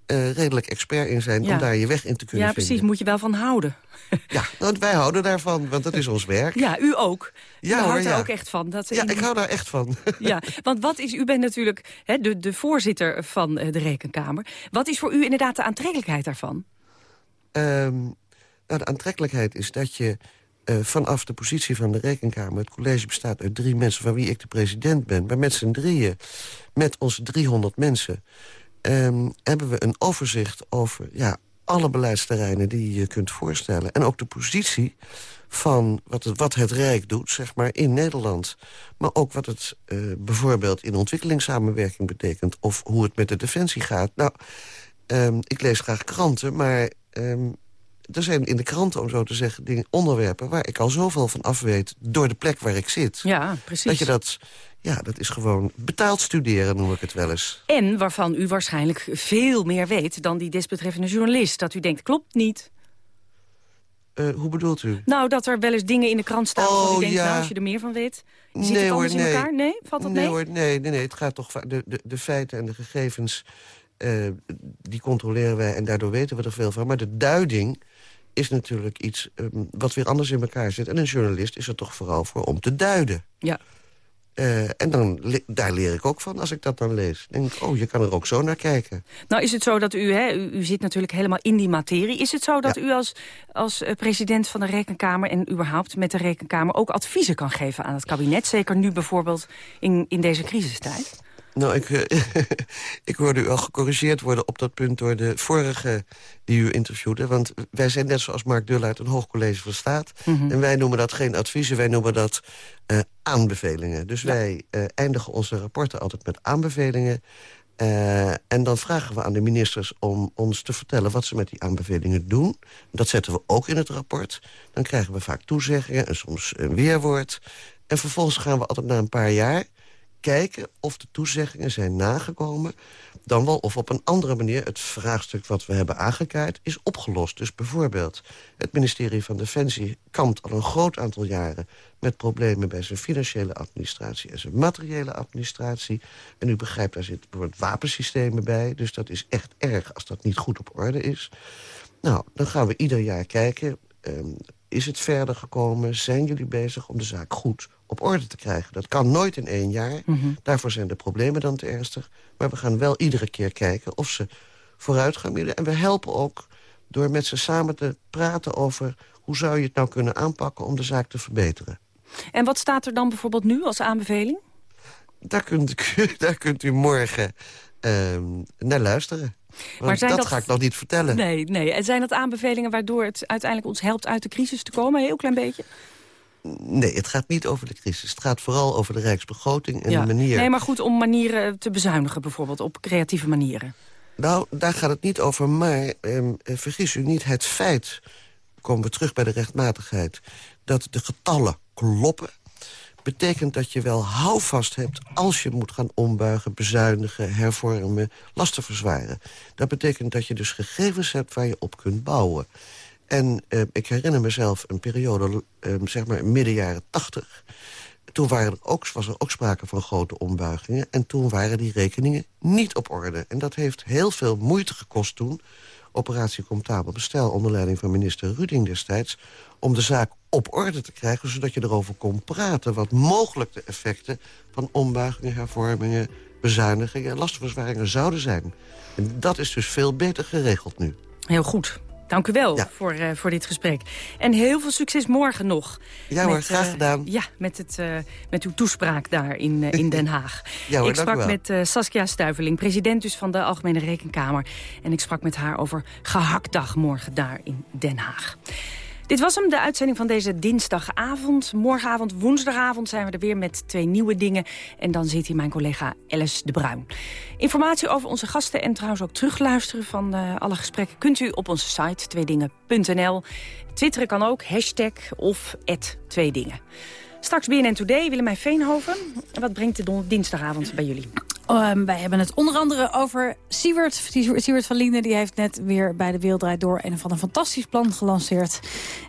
eh, redelijk expert in zijn... Ja. om daar je weg in te kunnen Ja, precies, vinden. moet je wel van houden. Ja, nou, wij houden daarvan, want dat is ons werk. Ja, u ook. Ja, u houdt er ook echt van. Dat Ja, ik hou daar echt van. Ja, want wat is, u bent natuurlijk hè, de, de voorzitter van eh, de Rekenkamer. Wat is voor u inderdaad de aantrekkelijkheid daarvan? Ehm, nou, de aantrekkelijkheid is dat je eh, vanaf de positie van de rekenkamer... het college bestaat uit drie mensen van wie ik de president ben... maar met z'n drieën, met onze 300 mensen... ehm, hebben we een overzicht over ja, alle beleidsterreinen die je je kunt voorstellen. En ook de positie van wat het, wat het Rijk doet, zeg maar, in Nederland. Maar ook wat het eh, bijvoorbeeld in ontwikkelingssamenwerking betekent... of hoe het met de defensie gaat. Nou, ehm, ik lees graag kranten, maar... ehm, er zijn in de kranten, om zo te zeggen, dingen, onderwerpen... waar ik al zoveel van af weet door de plek waar ik zit. Ja, precies. Dat je dat... Ja, dat is gewoon betaald studeren, noem ik het wel eens. En waarvan u waarschijnlijk veel meer weet dan die desbetreffende journalist. Dat u denkt, klopt niet. Eh, hoe bedoelt u? Nou, dat er wel eens dingen in de krant staan waarvan u Oh, denkt, ja. nou, als je er meer van weet... Zit het Nee, anders hoor, in nee. elkaar? Nee? Valt dat nee, mee? Hoor, nee, nee, nee, het gaat toch... De, de, de feiten en de gegevens, eh, die controleren wij... en daardoor weten we er veel van. Maar de duiding is natuurlijk iets ehm, wat weer anders in elkaar zit. En een journalist is er toch vooral voor om te duiden. Ja. Eh, en dan, daar leer ik ook van als ik dat dan lees. denk ik, oh, je kan er ook zo naar kijken. Nou is het zo dat u, hè, u, u zit natuurlijk helemaal in die materie. Is het zo dat u als, als eh, president van de Rekenkamer... en überhaupt met de Rekenkamer ook adviezen kan geven aan het kabinet? Zeker nu bijvoorbeeld in, in deze crisistijd? Nou, ik, eh, ik hoorde u al gecorrigeerd worden op dat punt door de vorige die u interviewde. Want wij zijn net zoals Mark Dullaert een hoogcollege van staat. Mhm. En wij noemen dat geen adviezen, wij noemen dat eh, aanbevelingen. Dus wij eh, eindigen onze rapporten altijd met aanbevelingen. Eh, en dan vragen we aan de ministers om ons te vertellen wat ze met die aanbevelingen doen. Dat zetten we ook in het rapport. Dan krijgen we vaak toezeggingen en soms een weerwoord. En vervolgens gaan we altijd na een paar jaar kijken of de toezeggingen zijn nagekomen... dan wel of op een andere manier het vraagstuk wat we hebben aangekaart is opgelost. Dus bijvoorbeeld het ministerie van Defensie kampt al een groot aantal jaren... met problemen bij zijn financiële administratie en zijn materiële administratie. En u begrijpt, daar zitten bijvoorbeeld wapensystemen bij. Dus dat is echt erg als dat niet goed op orde is. Nou, dan gaan we ieder jaar kijken... ehm, is het verder gekomen? Zijn jullie bezig om de zaak goed op orde te krijgen? Dat kan nooit in één jaar. Daarvoor zijn de problemen dan te ernstig. Maar we gaan wel iedere keer kijken of ze vooruit gaan bieden. En we helpen ook door met ze samen te praten over... hoe zou je het nou kunnen aanpakken om de zaak te verbeteren. En wat staat er dan bijvoorbeeld nu als aanbeveling? Daar kunt, u- daar kunt u morgen ehm, naar luisteren. Want Maar zijn dat, dat- ga ik nog niet vertellen. Nee, nee. En zijn dat aanbevelingen waardoor het uiteindelijk ons helpt uit de crisis te komen? Een heel klein beetje? Nee, het gaat niet over de crisis. Het gaat vooral over de rijksbegroting en de manier... Nee, maar goed, om manieren te bezuinigen bijvoorbeeld, op creatieve manieren. Nou, daar gaat het niet over, maar ehm, eh, vergis u niet, het feit... komen we terug bij de rechtmatigheid... dat de getallen kloppen... betekent dat je wel houvast hebt als je moet gaan ombuigen... bezuinigen, hervormen, lasten verzwaren. Dat betekent dat je dus gegevens hebt waar je op kunt bouwen. En eh, ik herinner mezelf een periode, eh, zeg maar midden jaren tachtig... Toen waren er ook, was er ook sprake van grote ombuigingen. En toen waren die rekeningen niet op orde. En dat heeft heel veel moeite gekost toen. Operatie Comptabel Bestel onder leiding van minister Ruding destijds... om de zaak op orde te krijgen, zodat je erover kon praten... wat mogelijk de effecten van ombuigingen, hervormingen... bezuinigingen en lastenverzwaringen zouden zijn. En dat is dus veel beter geregeld nu. Heel goed. Dank u wel voor, uh, voor dit gesprek. En heel veel succes morgen nog. Ja hoor, graag uh, gedaan. Ja, met, het, uh, met uw toespraak daar in, in Den Haag. ja, hoor, ik sprak met Saskia Stuiveling, president dus van de Algemene Rekenkamer. En ik sprak met haar over gehaktdag morgen daar in Den Haag. Dit was hem, de uitzending van deze dinsdagavond. Morgenavond, woensdagavond zijn we er weer met twee nieuwe dingen. En dan zit hier mijn collega Alice de Bruin. Informatie over onze gasten en trouwens ook terugluisteren van uh, alle gesprekken... kunt u op onze site tweedingen.nl. Twitteren kan ook, hashtag of tweedingen. Straks BNN Today, Willemijn Veenhoven. Wat brengt de dinsdagavond bij jullie? Um, wij hebben het onder andere over Siewert. Siewert van Linden die heeft net weer bij de Wereld Door... een van een fantastisch plan gelanceerd.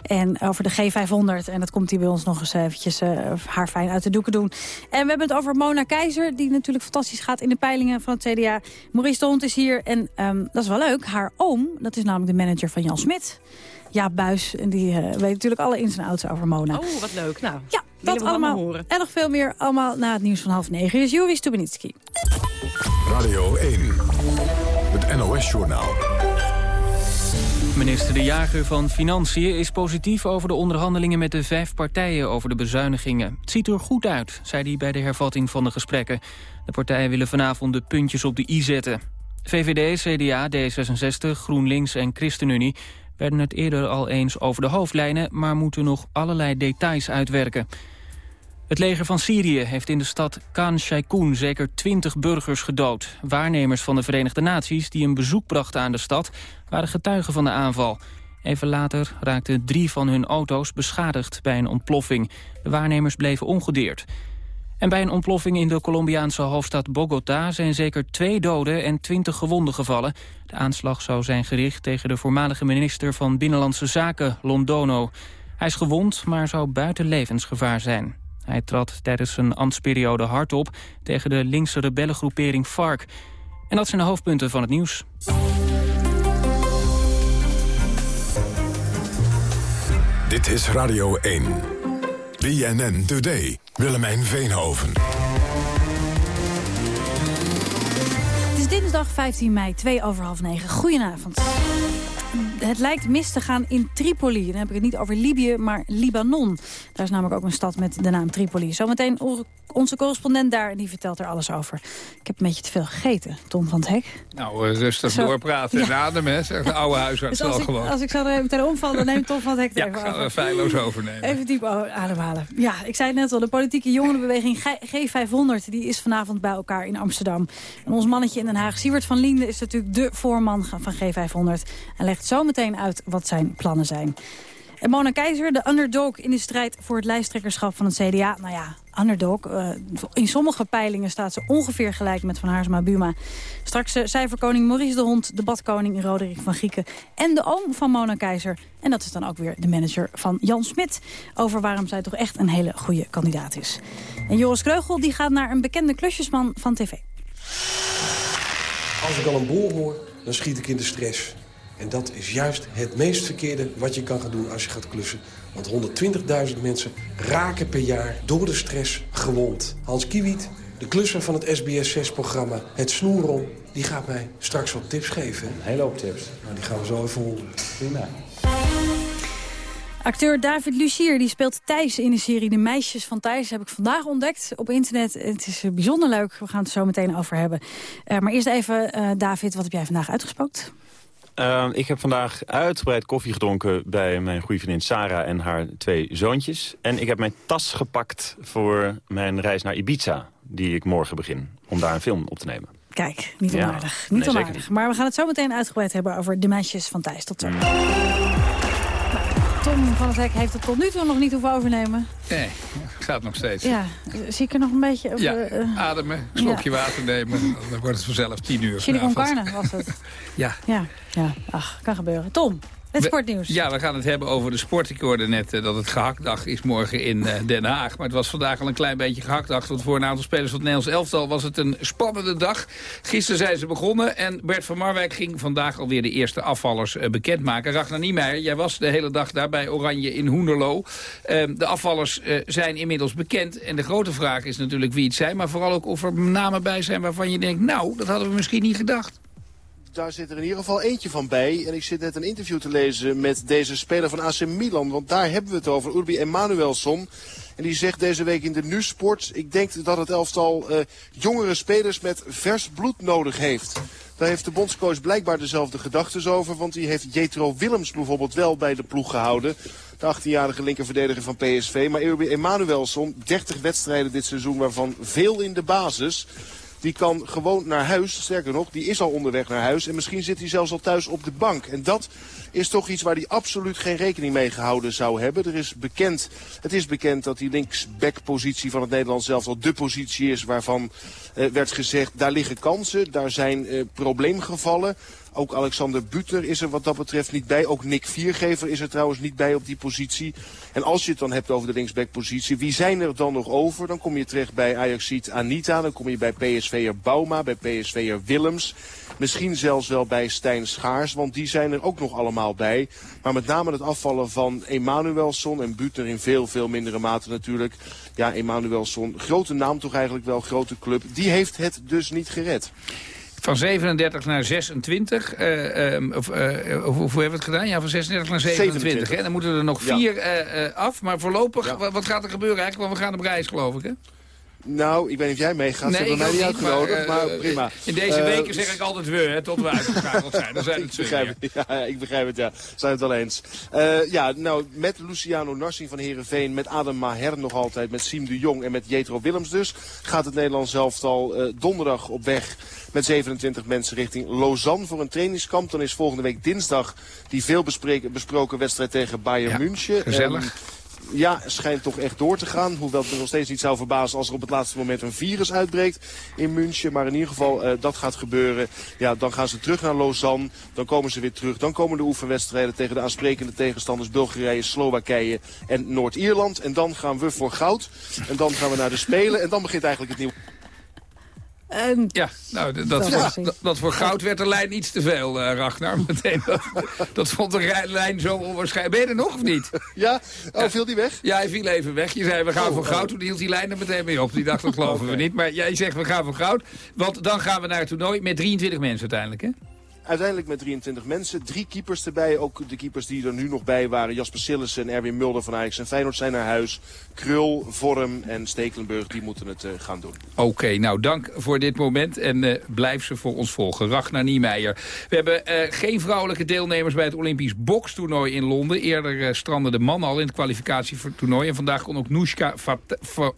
En over de G500. En dat komt hij bij ons nog eens eventjes uh, haar fijn uit de doeken doen. En we hebben het over Mona Keizer... die natuurlijk fantastisch gaat in de peilingen van het CDA. Maurice de Hond is hier. En um, dat is wel leuk. Haar oom, dat is namelijk de manager van Jan Smit. Ja, Buis. En die uh, weet natuurlijk alle ins en outs over Mona. Oh, wat leuk. Nou, ja, dat allemaal. Horen. En nog veel meer allemaal na het nieuws van half negen. Hier is Juri Stubenitski. Radio 1. Het NOS-journaal. Minister De Jager van Financiën is positief over de onderhandelingen met de vijf partijen over de bezuinigingen. Het ziet er goed uit, zei hij bij de hervatting van de gesprekken. De partijen willen vanavond de puntjes op de i zetten. VVD, CDA, D66, GroenLinks en ChristenUnie werden het eerder al eens over de hoofdlijnen... maar moeten nog allerlei details uitwerken. Het leger van Syrië heeft in de stad Khan Sheikhoun zeker 20 burgers gedood. Waarnemers van de Verenigde Naties die een bezoek brachten aan de stad... waren getuigen van de aanval. Even later raakten drie van hun auto's beschadigd bij een ontploffing. De waarnemers bleven ongedeerd. En bij een ontploffing in de Colombiaanse hoofdstad Bogota... zijn zeker twee doden en twintig gewonden gevallen. De aanslag zou zijn gericht tegen de voormalige minister van Binnenlandse Zaken, Londono. Hij is gewond, maar zou buiten levensgevaar zijn. Hij trad tijdens zijn ambtsperiode hard op tegen de linkse rebellengroepering FARC. En dat zijn de hoofdpunten van het nieuws. Dit is Radio 1. BNN Today. Willemijn Veenhoven. Het is dinsdag 15 mei, 2 over half 9. Goedenavond. Het lijkt mis te gaan in Tripoli. Dan heb ik het niet over Libië, maar Libanon. Daar is namelijk ook een stad met de naam Tripoli. Zometeen onze correspondent daar, die vertelt er alles over. Ik heb een beetje te veel gegeten, Tom van het Hek. Nou, rustig zo, doorpraten en ademen, hè, zegt de oude huisarts dus ik, gewoon. als ik zo er meteen omval, dan neemt Tom van het Hek ja, even over. feilloos overnemen. Even diep ademhalen. Ja, ik zei het net al, de politieke jongerenbeweging G500... die is vanavond bij elkaar in Amsterdam. En ons mannetje in Den Haag, Siewert van Linden... is natuurlijk de voorman van G500... en legt zo meteen uit wat zijn plannen zijn. En Mona Keizer, de underdog in de strijd voor het lijsttrekkerschap van het CDA. Nou ja, underdog. Uh, in sommige peilingen staat ze ongeveer gelijk met Van Haarsma Buma. Straks uh, cijferkoning Maurice de Hond, debatkoning Roderick van Grieken... en de oom van Mona Keizer. En dat is dan ook weer de manager van Jan Smit... over waarom zij toch echt een hele goede kandidaat is. En Joris Kreugel die gaat naar een bekende klusjesman van tv. Als ik al een boel hoor, dan schiet ik in de stress. En dat is juist het meest verkeerde wat je kan gaan doen als je gaat klussen. Want 120.000 mensen raken per jaar door de stress gewond. Hans Kiewiet, de klusser van het SBS6-programma Het Snoerom... die gaat mij straks wat tips geven. Een hele hoop tips. Nou, die gaan we zo even horen. Prima. Acteur David Lucier die speelt Thijs in de serie De Meisjes van Thijs. Heb ik vandaag ontdekt op internet. Het is bijzonder leuk. We gaan het er zo meteen over hebben. Uh, maar eerst even, uh, David, wat heb jij vandaag uitgespookt? Uh, ik heb vandaag uitgebreid koffie gedronken bij mijn goede vriendin Sarah en haar twee zoontjes. En ik heb mijn tas gepakt voor mijn reis naar Ibiza, die ik morgen begin, om daar een film op te nemen. Kijk, niet onaardig. Ja, niet nee, onaardig. Niet. Maar we gaan het zo meteen uitgebreid hebben over de meisjes van Thijs. Tot zo. Tom van het Hek heeft het tot nu toe nog niet hoeven overnemen. Nee, gaat nog steeds. Ja, zie ik er nog een beetje... Over, ja, uh, ademen, slokje ja. water nemen. Dan wordt het vanzelf tien uur Chili con carne was het. ja. ja. Ja, ach, kan gebeuren. Tom, het sportnieuws. Ja, we gaan het hebben over de sport. Ik hoorde net uh, dat het gehaktdag is morgen in uh, Den Haag. Maar het was vandaag al een klein beetje gehaktdag. Want voor een aantal spelers van het Nederlands elftal was het een spannende dag. Gisteren zijn ze begonnen. En Bert van Marwijk ging vandaag alweer de eerste afvallers uh, bekendmaken. Ragnar Niemeyer, jij was de hele dag daar bij Oranje in Hoenderloo. Ehm, de afvallers zijn inmiddels bekend. En de grote vraag is natuurlijk wie het zijn. Maar vooral ook of er namen bij zijn waarvan je denkt... nou, dat hadden we misschien niet gedacht. Daar zit er in ieder geval eentje van bij. En ik zit net een interview te lezen met deze speler van AC Milan. Want daar hebben we het over, Urbi Emanuelson. En die zegt deze week in de Nu-sport... ik denk dat het elftal uh, jongere spelers met vers bloed nodig heeft. Daar heeft de bondscoach blijkbaar dezelfde gedachten over. Want die heeft Jetro Willems bijvoorbeeld wel bij de ploeg gehouden. De 18-jarige linkerverdediger van PSV. Maar Urbi Emanuelson, 30 wedstrijden dit seizoen waarvan veel in de basis... Die kan gewoon naar huis. Sterker nog, die is al onderweg naar huis. En misschien zit hij zelfs al thuis op de bank. En dat is toch iets waar hij absoluut geen rekening mee gehouden zou hebben. Er is bekend, het is bekend dat die linksback-positie van het Nederlands zelf al de positie is waarvan eh, werd gezegd, daar liggen kansen, daar zijn eh, probleemgevallen. Ook Alexander Butler is er wat dat betreft niet bij. Ook Nick Viergever is er trouwens niet bij op die positie. En als je het dan hebt over de linksbackpositie, wie zijn er dan nog over? Dan kom je terecht bij Ajaxiet Anita, dan kom je bij PSV'er Bauma, bij PSV'er Willems. Misschien zelfs wel bij Stijn Schaars, want die zijn er ook nog allemaal bij. Maar met name het afvallen van Emanuelson en Butner in veel, veel mindere mate natuurlijk. Ja, Emanuelson, grote naam toch eigenlijk wel, grote club. Die heeft het dus niet gered. Van 37 naar 26. Uh, uh, of, uh, hoe, hoe hebben we het gedaan? Ja, van 36 naar 27. 27. Hè? Dan moeten er nog vier ja. af. Maar voorlopig, ja. wat gaat er gebeuren eigenlijk? Want we gaan op reis, geloof ik, hè? Nou, ik weet niet of jij meegaat. Nee, ze hebben mij niet uitgenodigd, maar, maar, prima. In deze weken zeg ik altijd we, hè, tot we uitgeschakeld zijn. Dan zijn het ik, begrijp het, ja, ik begrijp het, ja. Zijn het wel eens. ja, nou, met Luciano Narsing van Heerenveen, met Adam Maher nog altijd, met Siem de Jong en met Jetro Willems dus, gaat het Nederlands elftal donderdag op weg met 27 mensen richting Lausanne voor een trainingskamp. Dan is volgende week dinsdag die veel besproken wedstrijd tegen Bayern ja, München. Gezellig. Um, ja, schijnt toch echt door te gaan. Hoewel het me nog steeds niet zou verbazen als er op het laatste moment een virus uitbreekt in München. Maar in ieder geval, uh, dat gaat gebeuren. Ja, dan gaan ze terug naar Lausanne. Dan komen ze weer terug. Dan komen de oefenwedstrijden tegen de aansprekende tegenstanders Bulgarije, Slowakije en Noord-Ierland. En dan gaan we voor goud. En dan gaan we naar de Spelen. En dan begint eigenlijk het nieuwe... En ja, nou, dat, dat, dat, dat, voor goud werd de lijn iets te veel, uh, Ragnar. Meteen, dat, dat vond de lijn zo onwaarschijnlijk. Ben je er nog of niet? Ja? Oh, viel die weg? Ja, hij viel even weg. Je zei, we gaan oh, voor goud. Toen hield die lijn er meteen mee op. Die dacht, dat geloven okay. we niet. Maar jij zegt, we gaan voor goud. Want dan gaan we naar het toernooi met 23 mensen uiteindelijk, hè? Uiteindelijk met 23 mensen. Drie keepers erbij. Ook de keepers die er nu nog bij waren. Jasper Sillissen en Erwin Mulder van Ajax en Feyenoord zijn naar huis. Krul, Vorm en Stekelenburg die moeten het uh, gaan doen. Oké, nou dank voor dit moment. En uh, blijf ze voor ons volgen. Ragnar Niemeyer. We hebben uh, geen vrouwelijke deelnemers bij het Olympisch bokstoernooi in Londen. Eerder strandde de man al in het kwalificatietoernooi. En vandaag kon ook Noeska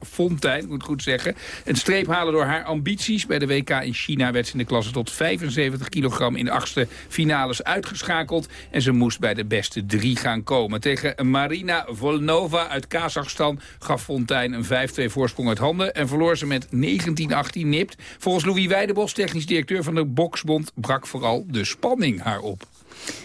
Fontein, moet goed zeggen, een streep halen door haar ambities. Bij de WK in China werd ze in de klasse tot 75 kilogram in de achtste finales uitgeschakeld. En ze moest bij de beste drie gaan komen. Tegen Marina Volnova uit Kazachstan gaf Fontijn een 5-2 voorsprong uit handen. En verloor ze met 19-18 nipt. Volgens Louis Weidebos, technisch directeur van de Boksbond, brak vooral de spanning haar op.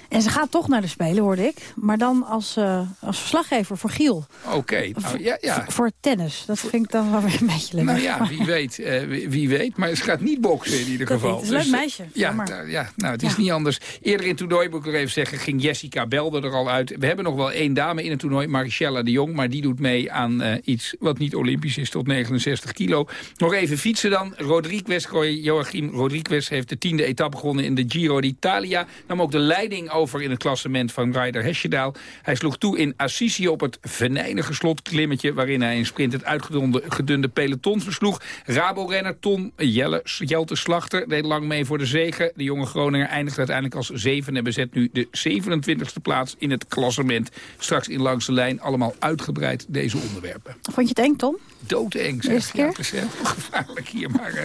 En ze gaat toch naar de Spelen, hoorde ik. Maar dan als, uh, als verslaggever voor Giel. Oké. Okay. Nou, ja, ja. Voor tennis. Dat vind ik dan wel weer een beetje leuk. Nou ja, wie weet. Uh, wie weet. Maar ze gaat niet boksen in ieder geval. Het is een dus, leuk meisje. Ja, nou, ja, nou, het is niet anders. Eerder in het toernooi, moet ik nog even zeggen, ging Jessica Belde er al uit. We hebben nog wel één dame in het toernooi, Marichella de Jong. Maar die doet mee aan uh, iets wat niet olympisch is, tot 69 kilo. Nog even fietsen dan. Rodriguez, Joachim Rodriguez heeft de tiende etappe gewonnen in de Giro d'Italia. Nam ook de leiding over in het klassement van Ryder Hesjedaal. Hij sloeg toe in Assisi op het venijnige slotklimmetje... waarin hij in sprint het uitgedunde peloton versloeg. Rabo-renner Tom Jelle, Jelte Slachter deed lang mee voor de zegen. De jonge Groninger eindigde uiteindelijk als zevende... en bezet nu de 27e plaats in het klassement. Straks in langs de lijn allemaal uitgebreid deze onderwerpen. Vond je het eng, Tom? Doodeng, zeg. Ja, gevaarlijk hier. Maar uh,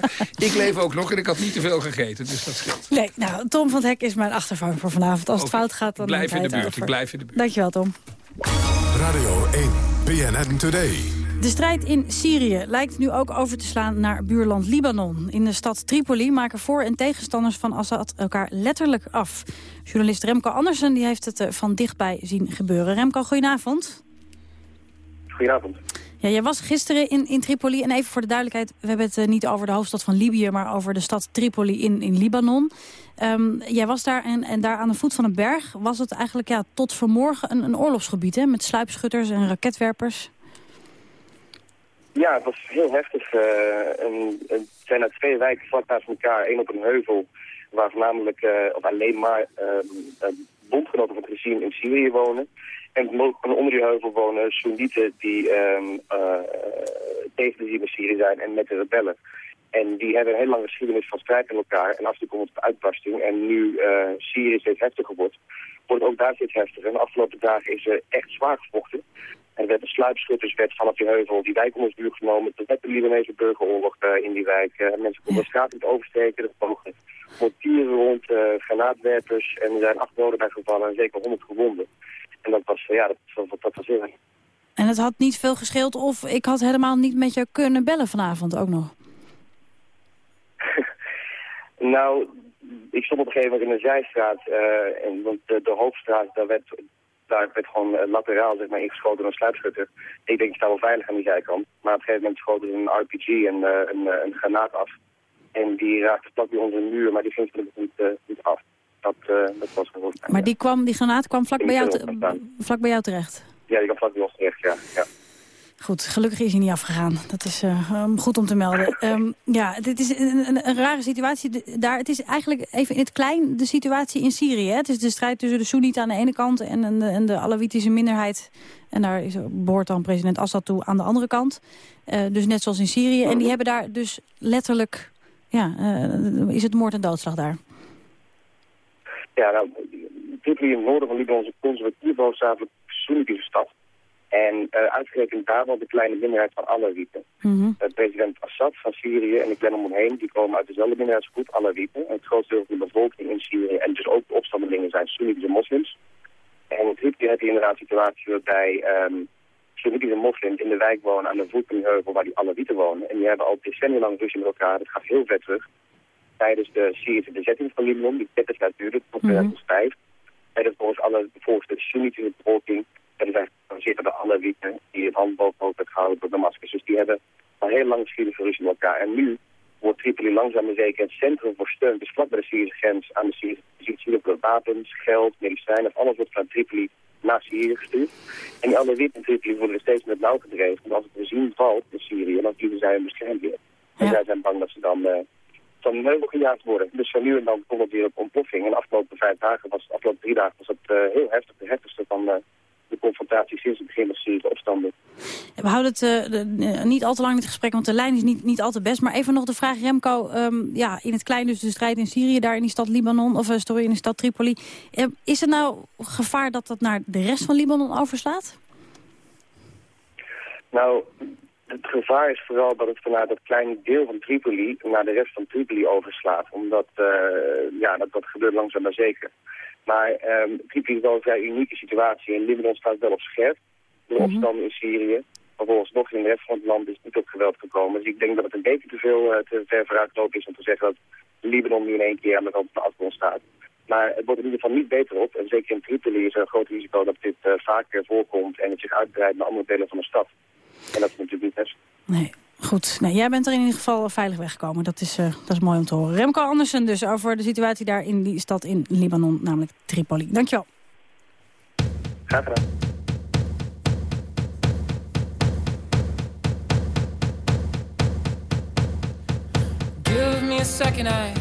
ik leef ook nog en ik had niet te veel gegeten, dus dat scheelt. Nee, nou, Tom van het Hek is mijn achtervanger voor vanavond. Als het fout gaat, dan blijf in de buurt. Over. Ik blijf in de buurt. Dankjewel, Tom. Radio 1, PNN Today. De strijd in Syrië lijkt nu ook over te slaan naar buurland Libanon. In de stad Tripoli maken voor- en tegenstanders van Assad elkaar letterlijk af. Journalist Remco Andersen die heeft het eh, van dichtbij zien gebeuren. Remco, goedenavond. Goedenavond. Ja, jij was gisteren in, Tripoli. En even voor de duidelijkheid, we hebben het uh, niet over de hoofdstad van Libië... maar over de stad Tripoli in, in Libanon. Um, jij was daar en, en daar aan de voet van een berg... was het eigenlijk ja, tot vanmorgen een, een oorlogsgebied, hè? Met sluipschutters en raketwerpers. Ja, het was heel heftig. Uh, zijn uit twee wijken vlak naast elkaar. één op een heuvel waar voornamelijk of alleen maar ehm, bondgenoten van het regime in Syrië wonen. En onder die heuvel wonen Soenieten die um, tegen de Syrië zijn en met de rebellen. En die hebben een hele lange geschiedenis van strijd in elkaar. En af en toe komt het uitbarsting. En nu uh, Syrië steeds heftiger wordt, wordt ook daar steeds heftiger. En de afgelopen dagen is er echt zwaar gevochten. En er werd een sluipschutterswet vanaf die heuvel, die wijk onder vuur genomen. Er werd de Libanese burgeroorlog uh, in die wijk. Uh, mensen konden de straat niet oversteken. Er vlogen mortieren rond, granaatwerpers. En er zijn acht doden bij gevallen en zeker honderd gewonden. En dat was, ja, dat, dat, dat was heel En het had niet veel gescheeld of ik had helemaal niet met je kunnen bellen vanavond ook nog? nou, ik stond op een gegeven moment in een zijstraat. Uh, en, want de, de, hoofdstraat, daar werd, daar werd gewoon uh, lateraal zeg maar, ingeschoten door een sluipschutter. Ik denk, ik sta wel veilig aan die zijkant. Maar op een gegeven moment schoten ze een RPG en uh, een, een granaat af. En die raakte vlak bij onze muur, maar die ging er niet, niet af. Dat, dat was. Maar die, kwam, die granaat kwam vlak bij, jou vlak bij jou terecht? Ja, die kwam vlak bij ons terecht, ja. ja. Goed, gelukkig is hij niet afgegaan. Dat is uh, goed om te melden. Um, ja, dit is een, een, een, rare situatie daar. Het is eigenlijk even in het klein de situatie in Syrië. Hè? Het is de strijd tussen de Soenieten aan de ene kant en, de, en de Alawitische minderheid. En daar is, behoort dan president Assad toe aan de andere kant. Uh, dus net zoals in Syrië. En die hebben daar dus letterlijk... Ja, uh, is het moord en doodslag daar? Ja, nou, Tripoli in het noorden van Libanon is een conservatief hoofdzakelijk Soenitische stad. En uh, uitgerekend daar wel de kleine minderheid van Alawieten. Mm -hmm. uh, president Assad van Syrië en de clan om hem heen, die komen uit dezelfde minderheidsgroep. En het grootste deel van de bevolking in Syrië en dus ook de opstandelingen zijn Soenitische moslims. En in Tripoli heb je inderdaad een situatie waarbij um, Soenitische moslims in de wijk wonen aan de voet van die heuvel waar die Alawieten wonen. En die hebben al decennia lang ruzie met elkaar, dat gaat heel ver terug. Tijdens de Syrische bezetting van Libanon, die 30 jaar duurde, tot 2005. Mm -hmm. En volgens, alle, volgens de Soenitische bevolking en er zijn zitten de Alawieten die het handboog ook werd gehouden door Damascus. Dus die hebben al heel lang geschiedenis ruzie met elkaar. En nu wordt Tripoli langzaam maar zeker het centrum voor steun. Dus vlak bij de Syrische grens aan de Syrische Syrische wapens, geld, medicijnen, alles wordt van Tripoli naar Syrië gestuurd. En die Alawieten in Tripoli worden er steeds met nauw gedreven. Want als het regime valt in Syrië, dan vliegen zij hun beschermd weer. En zij zijn bang dat ze dan... Uh, van de meubel gejaagd worden. Dus van nu en dan komt het weer op ontploffing. En de afgelopen vijf dagen was, de afgelopen drie dagen was het uh, heel heftig, de heftigste van, uh, de confrontatie sinds het begin van Syrische opstanden. We houden het uh, niet al te lang in het gesprek, want de lijn is niet, niet al te best. Maar even nog de vraag, Remco, um, ja, in het klein dus de strijd in Syrië, daar in die stad Libanon, of uh, sorry, in de stad Tripoli. Uh, is er nou gevaar dat dat naar de rest van Libanon overslaat? Nou, het gevaar is vooral dat het vanuit dat kleine deel van Tripoli naar de rest van Tripoli overslaat. Omdat, ja, dat, dat gebeurt langzaam maar zeker. Maar um, Tripoli is wel een vrij unieke situatie. En Libanon staat wel op scherp. De mm opstanden in Syrië. Maar volgens nog in de rest van het land is niet op geweld gekomen. Dus ik denk dat het een beetje te veel uh, te ver vooruitgelopen is om te zeggen dat Libanon nu in één keer aan de rand van de afgrond staat. Maar het wordt in ieder geval niet beter op. En zeker in Tripoli is er een groot risico dat dit uh, vaker voorkomt en het zich uitbreidt naar andere delen van de stad. En dat is natuurlijk niet best. Nee. Goed, nee, jij bent er in ieder geval veilig weggekomen. Dat is, uh, dat is mooi om te horen. Remco Andersen dus over de situatie daar in die stad in Libanon, namelijk Tripoli. Dankjewel. Graag gedaan. Give me a second, I,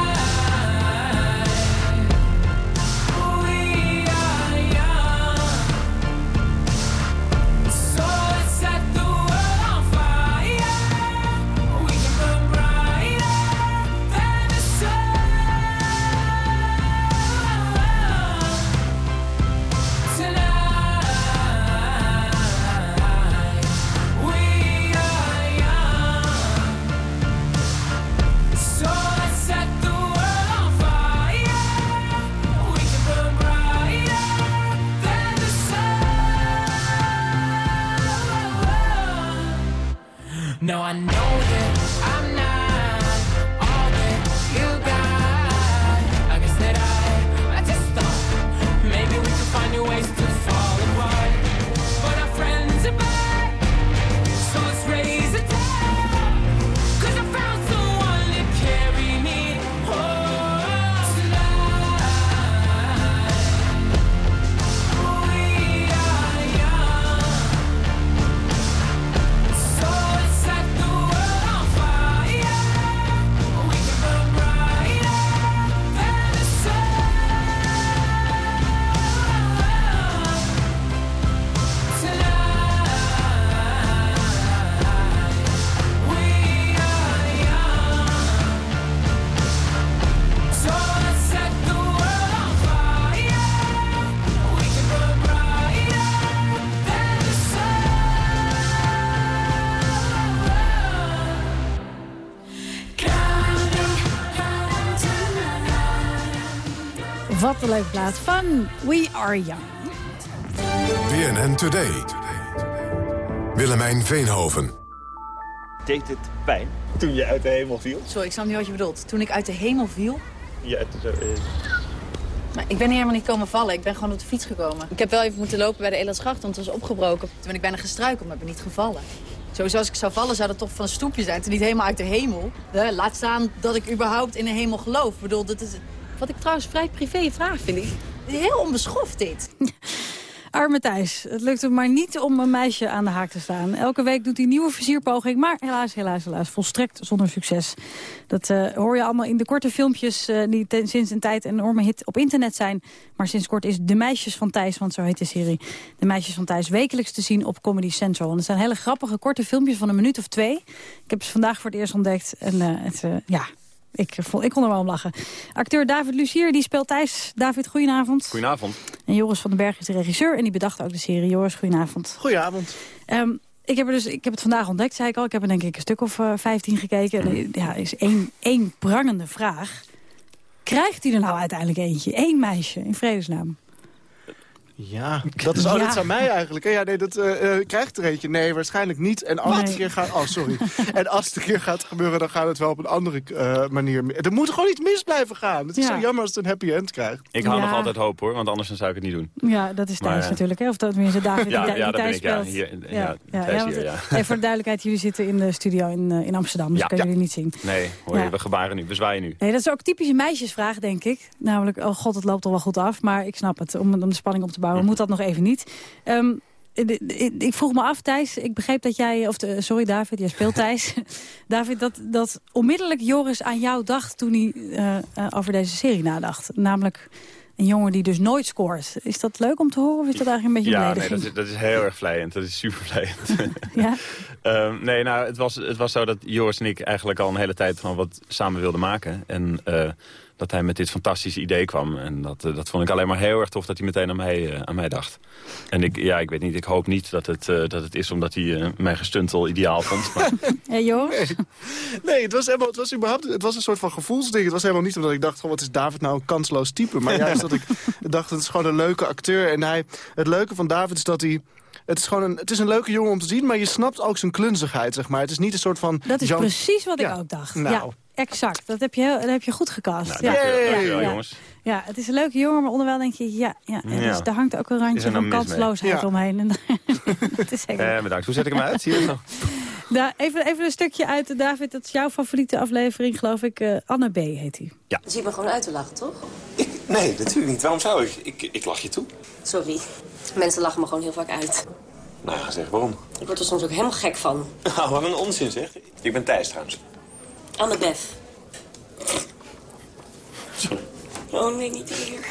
No, I know leuke plaat van We Are Young. BNN Today. Willemijn Veenhoven. Deed het pijn toen je uit de hemel viel? Sorry, ik snap niet wat je bedoelt. Toen ik uit de hemel viel... Ja, het is, eh, Maar ik ben hier helemaal niet komen vallen. Ik ben gewoon op de fiets gekomen. Ik heb wel even moeten lopen bij de Elandsgracht, want het was opgebroken. Toen ben ik bijna gestruikeld, maar ik ben niet gevallen. Sowieso als ik zou vallen, zou dat toch van een stoepje zijn. Het is niet helemaal uit de hemel. Hè, Laat staan dat ik überhaupt in de hemel geloof. Ik bedoel, dat is... Wat ik trouwens vrij privé vraag vind. Ik. Heel onbeschoft dit. Arme Thijs, het lukt hem maar niet om een meisje aan de haak te staan. Elke week doet hij nieuwe versierpoging, maar helaas, helaas, helaas, volstrekt zonder succes. Dat eh, hoor je allemaal in de korte filmpjes eh, die sinds een tijd een enorme hit op internet zijn. Maar sinds kort is De Meisjes van Thijs, want zo heet de serie, De Meisjes van Thijs, wekelijks te zien op Comedy Central. En het zijn hele grappige korte filmpjes van een minuut of twee. Ik heb ze vandaag voor het eerst ontdekt en eh, het, ja... Ik, vond, ik kon er wel om lachen. Acteur David Lucier die speelt Thijs. David, goedenavond. Goedenavond. En Joris van den Berg is de regisseur en die bedacht ook de serie. Joris, goedenavond. Goedenavond. Ehm, ik, heb er dus, ik heb het vandaag ontdekt, zei ik al. Ik heb er denk ik een stuk of eh, 15 gekeken. En, ja, er is één, één prangende vraag. Krijgt hij er nou uiteindelijk eentje? Eén meisje, in vredesnaam. Ja, dat is, oh, Ja. dat aan mij eigenlijk. hè? Ja, nee, dat eh, eh, krijgt er eentje. Nee, waarschijnlijk niet. En als het een keer gaat... Oh, sorry. en als het een keer gaat gebeuren, dan gaat het wel op een andere eh, manier. Er moet gewoon iets mis blijven gaan. Het is Ja. zo jammer als het een happy end krijgt. Ik hou Ja. nog altijd hoop hoor, want anders dan zou ik het niet doen. Ja, dat is Thijs Maar, eh, natuurlijk. Hè? Of dat tenminste David Ja, die, ja, die dat ben Thijs ik, ja. speelt. Hier- ja, Thijs want, hier, ja. even voor de duidelijkheid, jullie zitten in de studio in, eh, in Amsterdam. Dus Ja. kunnen Ja. jullie niet zien. Nee, hoor je, we gebaren nu, we zwaaien nu. Nee, dat is ook typisch een meisjesvraag, denk ik. Namelijk, oh god, het loopt al wel goed af. Maar ik snap het, om, om de spanning op te bouwen, moet dat nog even niet. Ehm, ik- vroeg me af, Thijs, ik begreep dat jij... Of de, sorry, David, jij speelt Thijs. David, dat, dat onmiddellijk Joris aan jou dacht toen hij eh, eh, over deze serie nadacht. Namelijk een jongen die dus nooit scoort. Is dat leuk om te horen of is dat eigenlijk een beetje Ja, nee, dat is, dat is heel erg vlijend. Dat is super. Ja? Ehm, nee, nou, het was, het was zo dat Joris en ik eigenlijk al een hele tijd van wat samen wilden maken. En eh, dat hij met dit fantastische idee kwam. En dat, eh, dat vond ik alleen maar heel erg tof dat hij meteen aan mij, eh, aan mij dacht. En ik, ja, ik weet niet, ik hoop niet dat het, eh, dat het is omdat hij mijn gestuntel ideaal vond. Maar Hey? Nee, het was, helemaal, het was überhaupt het was een soort van gevoelsding. Het was helemaal niet omdat ik dacht, van, wat is David nou een kansloos type. Maar juist dat ik dacht, het is gewoon een leuke acteur. En hij, het leuke van David is dat hij... Het is, gewoon een, het is een leuke jongen om te zien, maar je snapt ook zijn klunzigheid, zeg maar. Het is niet een soort van... Dat is Jean- precies wat Ja. ik ook dacht. Nou. Ja, exact. Dat heb je, heel- dat heb je goed gecast. Nou, ja. dankjewel, ja. jongens. Ja, het is een leuke jongen, maar onderwijl denk je... Ja, ja, ja, Ja. Dus daar hangt ook een randje nou van kansloosheid Ja. omheen. En dat is zeker. eh, bedankt. Hoe zet ik hem uit? Zie je het nog? Da- even, even een stukje uit, David. Dat is jouw favoriete aflevering, geloof ik. Eh, Anne B. heet hij. Je zit me gewoon uit te lachen, toch? Nee, natuurlijk niet. Waarom zou ik? Ik, ik lach je toe. Sorry. Mensen lachen me gewoon heel vaak uit. Nou ja, zeg waarom? Ik word er soms ook helemaal gek van. Nou, wat een onzin zeg. Ik ben Thijs trouwens. Anne Bef. Oh nee, niet hier.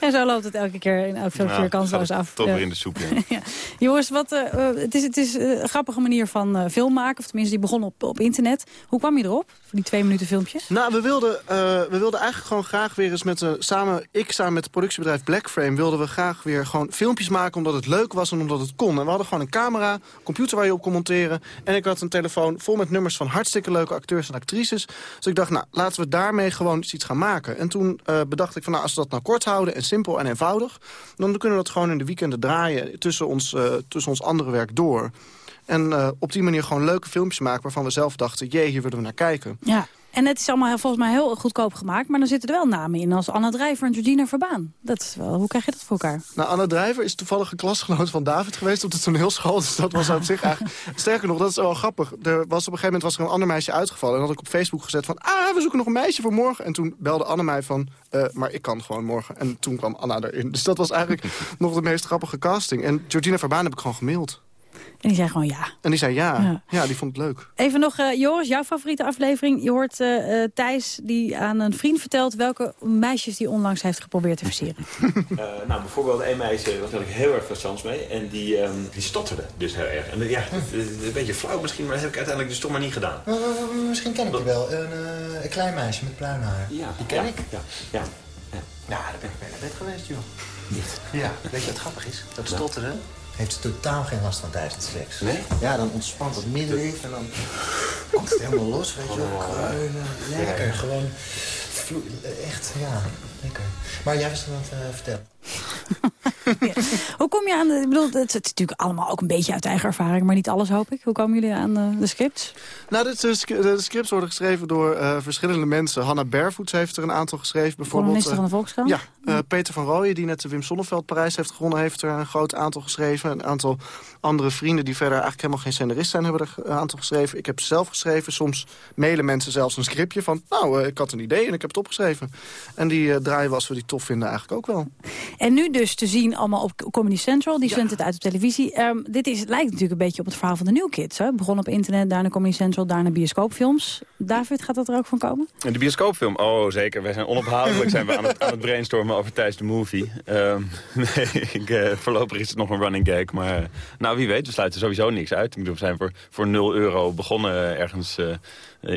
En zo loopt het elke keer in filmpje Nou, kansloos af. Toch Ja. weer in de soep, ja. Ja. Jongens, wat, eh, eh, het is, het is eh, een grappige manier van eh, film maken. Of tenminste, die begon op, op internet. Hoe kwam je erop? Die twee minuten filmpjes? Nou, we wilden, eh, we wilden eigenlijk gewoon graag weer eens met... eh, samen, ik samen met het productiebedrijf Blackframe... wilden we graag weer gewoon filmpjes maken omdat het leuk was en omdat het kon. En we hadden gewoon een camera, computer waar je op kon monteren. En ik had een telefoon vol met nummers van hartstikke leuke acteurs en actrices. Dus ik dacht, nou, laten we daarmee gewoon iets gaan maken. En toen eh, bedacht ik van, nou, als we dat nou kort houden en simpel en eenvoudig. Dan kunnen we dat gewoon in de weekenden draaien tussen ons, tussen ons andere werk door. En uh, op die manier gewoon leuke filmpjes maken waarvan we zelf dachten... jee, hier willen we naar kijken. Ja. En het is allemaal volgens mij heel goedkoop gemaakt. Maar dan zitten er wel namen in als Anna Drijver en Georgina Verbaan. Dat is wel, hoe krijg je dat voor elkaar? Nou, Anna Drijver is toevallig een klasgenoot van David geweest op de toneelschool. Dus dat was op zich eigenlijk... Sterker nog, dat is wel grappig. Er was op een gegeven moment was er een ander meisje uitgevallen. En had ik op Facebook gezet van... Ah, we zoeken nog een meisje voor morgen. En toen belde Anne mij van... Uh, maar ik kan gewoon morgen. En toen kwam Anna erin. Dus dat was eigenlijk nog de meest grappige casting. En Georgina Verbaan heb ik gewoon gemaild. En die zei gewoon ja. En die zei ja. Ja, ja die vond het leuk. Even nog, uh, Joris, jouw favoriete aflevering. Je hoort uh, Thijs die aan een vriend vertelt... welke meisjes die onlangs heeft geprobeerd te versieren. uh, nou, bijvoorbeeld een meisje, daar had ik heel erg veel chance mee. En die, um, die stotterde dus heel erg. En ja, een beetje flauw misschien, maar dat heb ik uiteindelijk dus toch maar niet gedaan. misschien ken ik je wel. Een, een klein meisje met bruin haar. Ja. Die ken ja, ik. Ja, ja. Ja, nou, daar ben ik bij naar bed geweest, joh. Niet? Ja. Weet je wat grappig is? Dat stotteren heeft ze totaal geen last van tijdens seks. Nee? Ja, dan ontspant het middenrif en dan komt het helemaal los, weet je wel. Kreunen, lekker, gewoon echt, ja, lekker. Maar jij was aan het uh, vertellen. Ja. Hoe kom je aan de... Ik bedoel, het, het, is natuurlijk allemaal ook een beetje uit eigen ervaring... maar niet alles, hoop ik. Hoe komen jullie aan de, de scripts? Nou, de, de, scripts worden geschreven door uh, verschillende mensen. Hanna Bervoets heeft er een aantal geschreven. Bijvoorbeeld, minister van de Volkskrant? Ja, uh, Peter van Rooyen, die net de Wim Sonneveld-prijs heeft gewonnen... heeft er een groot aantal geschreven. Een aantal andere vrienden die verder eigenlijk helemaal geen scenarist zijn... hebben er een aantal geschreven. Ik heb zelf geschreven. Soms mailen mensen zelfs een scriptje van... nou, uh, ik had een idee en ik heb het opgeschreven. En die draaien was we die tof vinden eigenlijk ook wel. En nu dus te zien allemaal op Comedy Central. Die zendt het uit op televisie. Um, dit is, lijkt natuurlijk een beetje op het verhaal van de New Kids. Hè? Begon op internet, daarna Comedy Central, daarna bioscoopfilms. David, gaat dat er ook van komen? De bioscoopfilm? Oh, zeker. Wij zijn onophoudelijk zijn we aan, het, aan het brainstormen over tijdens de movie. Um, nee, ik, uh, voorlopig is het nog een running gag. Maar uh, nou, wie weet, we sluiten sowieso niks uit. Ik bedoel, we zijn voor, voor 0 euro begonnen ergens... Uh,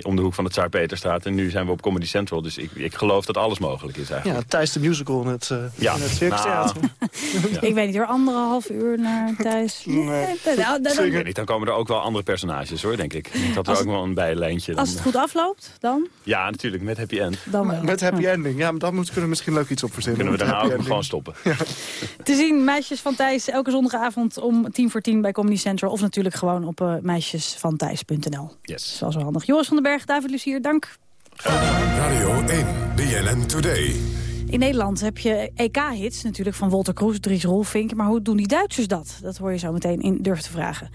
om de hoek van het Tsaar Peterstraat. En nu zijn we op Comedy Central. Dus ik, ik geloof dat alles mogelijk is eigenlijk. Ja, Thijs de musical in het, uh, ja. in het Circus Theater. Nou, ja. Ik weet niet hoor, anderhalf uur naar Thijs. Nee. Nee, nou, dan, dan, niet, dan komen er ook wel andere personages hoor, denk ik. Dat er ook wel een bijlijntje. Als het goed afloopt, dan? Ja, natuurlijk, met happy end. Dan wel. Met happy ending, ja, maar dan moeten we misschien leuk iets op verzinnen. Kunnen we daarna ook ending. gewoon stoppen. Ja. Te zien, Meisjes van Thijs, elke zondagavond om tien voor tien bij Comedy Central. Of natuurlijk gewoon op uh, meisjesvanthijs.nl. Yes. Dat is wel handig. Joris van den Berg, David Lucier, dank. Radio 1, BNN Today. In Nederland heb je EK-hits natuurlijk van Walter Kroes, Dries Rolfink. Maar hoe doen die Duitsers dat? Dat hoor je zo meteen in Durf te Vragen.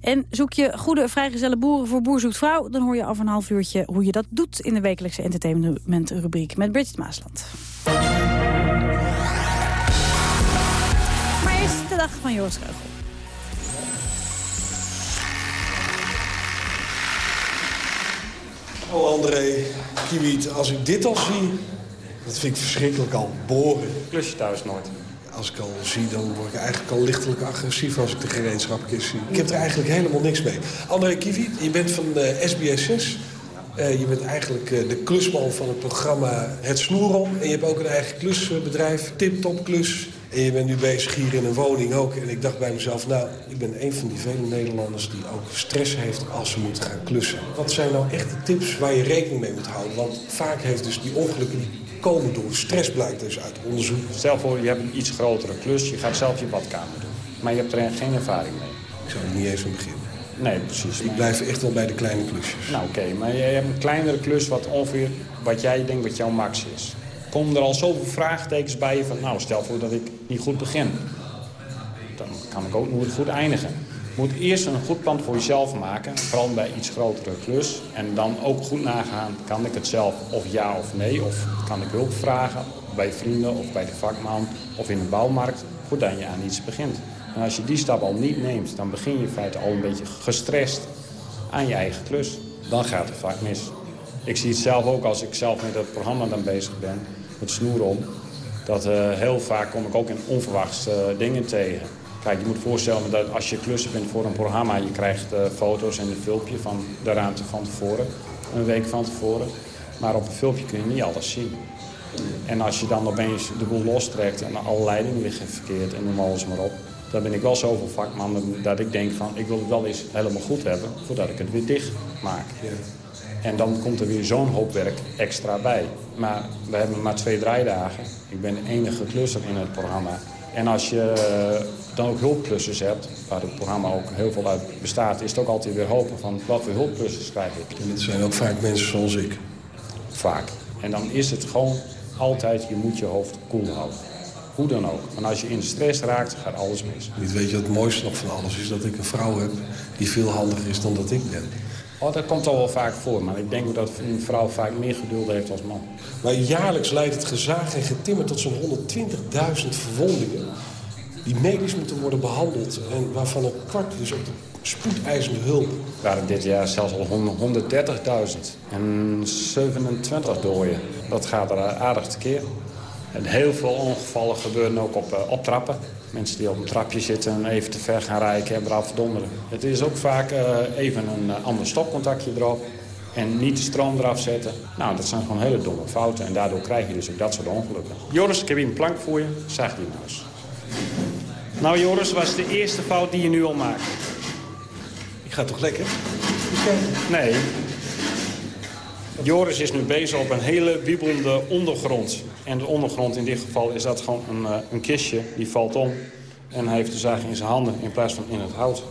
En zoek je goede vrijgezelle boeren voor Boer Zoekt Vrouw... dan hoor je over een half uurtje hoe je dat doet... in de wekelijkse entertainment-rubriek met Bridget Maasland. Maar eerst de dag van Kreugel. Oh André, Kiwiet, als ik dit al zie, dat vind ik verschrikkelijk al. Boren. Klus je thuis nooit? Als ik al zie, dan word ik eigenlijk al lichtelijk agressief als ik de gereedschapkist zie. Ik heb er eigenlijk helemaal niks mee. André Kiwiet, je bent van uh, SBS 6. Uh, je bent eigenlijk uh, de klusman van het programma Het Snoerom. En je hebt ook een eigen klusbedrijf, Tip Top Klus. En je bent nu bezig hier in een woning ook. En ik dacht bij mezelf, nou, ik ben een van die vele Nederlanders... die ook stress heeft als ze moeten gaan klussen. Wat zijn nou echt de tips waar je rekening mee moet houden? Want vaak heeft dus die ongelukken die komen door stress, blijkt dus uit onderzoek. Stel voor, je hebt een iets grotere klus. Je gaat zelf je badkamer doen. Maar je hebt er geen ervaring mee. Ik zou er niet eens aan beginnen. Nee, precies. Ik blijf echt wel bij de kleine klusjes. Nou, oké. Okay, maar je hebt een kleinere klus wat ongeveer wat jij denkt wat jouw max is komen er al zoveel vraagtekens bij van... nou, stel voor dat ik niet goed begin. Dan kan ik ook nooit goed eindigen. Je moet eerst een goed plan voor jezelf maken. Vooral bij iets grotere klus. En dan ook goed nagaan, kan ik het zelf of ja of nee? Of kan ik hulp vragen bij vrienden of bij de vakman of in de bouwmarkt... voordat je aan iets begint. En als je die stap al niet neemt, dan begin je in feite al een beetje gestrest aan je eigen klus. Dan gaat het vaak mis. Ik zie het zelf ook als ik zelf met het programma dan bezig ben met snoeren om. Dat uh, heel vaak kom ik ook in onverwachte uh, dingen tegen. Kijk, je moet voorstellen dat als je klussen bent voor een programma... je krijgt uh, foto's en een filmpje van de ruimte van tevoren. Een week van tevoren. Maar op een filmpje kun je niet alles zien. En als je dan opeens de boel lostrekt en alle leidingen liggen verkeerd... en noem alles maar op. Dan ben ik wel zoveel vakman dat ik denk van... ik wil het wel eens helemaal goed hebben voordat ik het weer dicht maak. En dan komt er weer zo'n hoop werk extra bij. Maar we hebben maar twee draaidagen. Ik ben de enige klusser in het programma. En als je eh, dan ook hulpplussers hebt, waar het programma ook heel veel uit bestaat... is het ook altijd weer hopen van wat voor hulpplussers krijg ik. En het zijn ook vaak mensen zoals ik. Vaak. En dan is het gewoon altijd, je moet je hoofd koel houden. Hoe dan ook. Want als je in de stress raakt, gaat alles mis. Niet weet je wat het mooiste nog van alles is? Dat ik een vrouw heb die veel handiger is dan dat ik ben. Oh, dat komt al wel vaak voor, maar ik denk dat een vrouw vaak meer geduld heeft als man. Maar jaarlijks leidt het gezaag en getimmer tot zo'n 120.000 verwondingen... die medisch moeten worden behandeld en waarvan een kwart dus op de spoedeisende hulp. Er waren dit jaar zelfs al 130.000 en 27 dooien. Dat gaat er aardig tekeer. En heel veel ongevallen gebeuren ook op, uh, op trappen. Mensen die op een trapje zitten en even te ver gaan rijden en eraf donderen. Het is ook vaak uh, even een uh, ander stopcontactje erop. En niet de stroom eraf zetten. Nou, dat zijn gewoon hele domme fouten. En daardoor krijg je dus ook dat soort ongelukken. Joris, ik heb hier een plank voor je. Zag die nou eens. Nou Joris, was de eerste fout die je nu al maakt. Ik ga toch lekker? Nee. Joris is nu bezig op een hele wiebelende ondergrond. En de ondergrond in dit geval is dat gewoon een, uh, een kistje. Die valt om. En hij heeft de zaag in zijn handen in plaats van in het hout.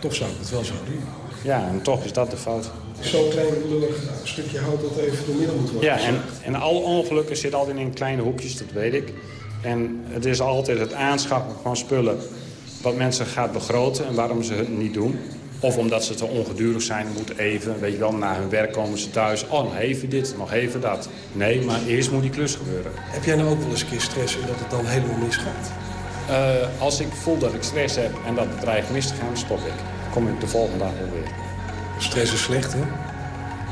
Toch zou ik het wel zo doen. Ja, en toch is dat de fout. Zo'n klein lullig stukje hout dat even door midden moet worden. Ja, en, en alle ongelukken zitten altijd in kleine hoekjes, dat weet ik. En het is altijd het aanschaffen van spullen wat mensen gaat begroten en waarom ze het niet doen. Of omdat ze te ongedurig zijn, moet even, weet je wel, na hun werk komen ze thuis. Oh, nog even dit, nog even dat. Nee, maar eerst moet die klus gebeuren. Heb jij nou ook wel eens een keer stress en dat het dan helemaal misgaat? Uh, als ik voel dat ik stress heb en dat het dreigt mis te gaan, stop ik. Kom ik de volgende dag weer. Stress is slecht, hè?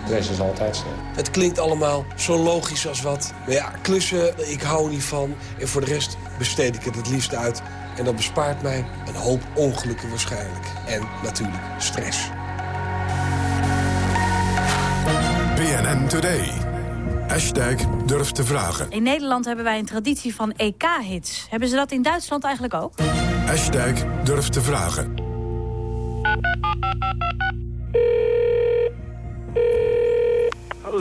Stress is altijd slecht. Het klinkt allemaal zo logisch als wat. Maar ja, klussen, ik hou niet van. En voor de rest besteed ik het het liefst uit en dat bespaart mij een hoop ongelukken waarschijnlijk. En natuurlijk stress. BNN Today. Hashtag durf te vragen. In Nederland hebben wij een traditie van EK-hits. Hebben ze dat in Duitsland eigenlijk ook? Hashtag durf te vragen.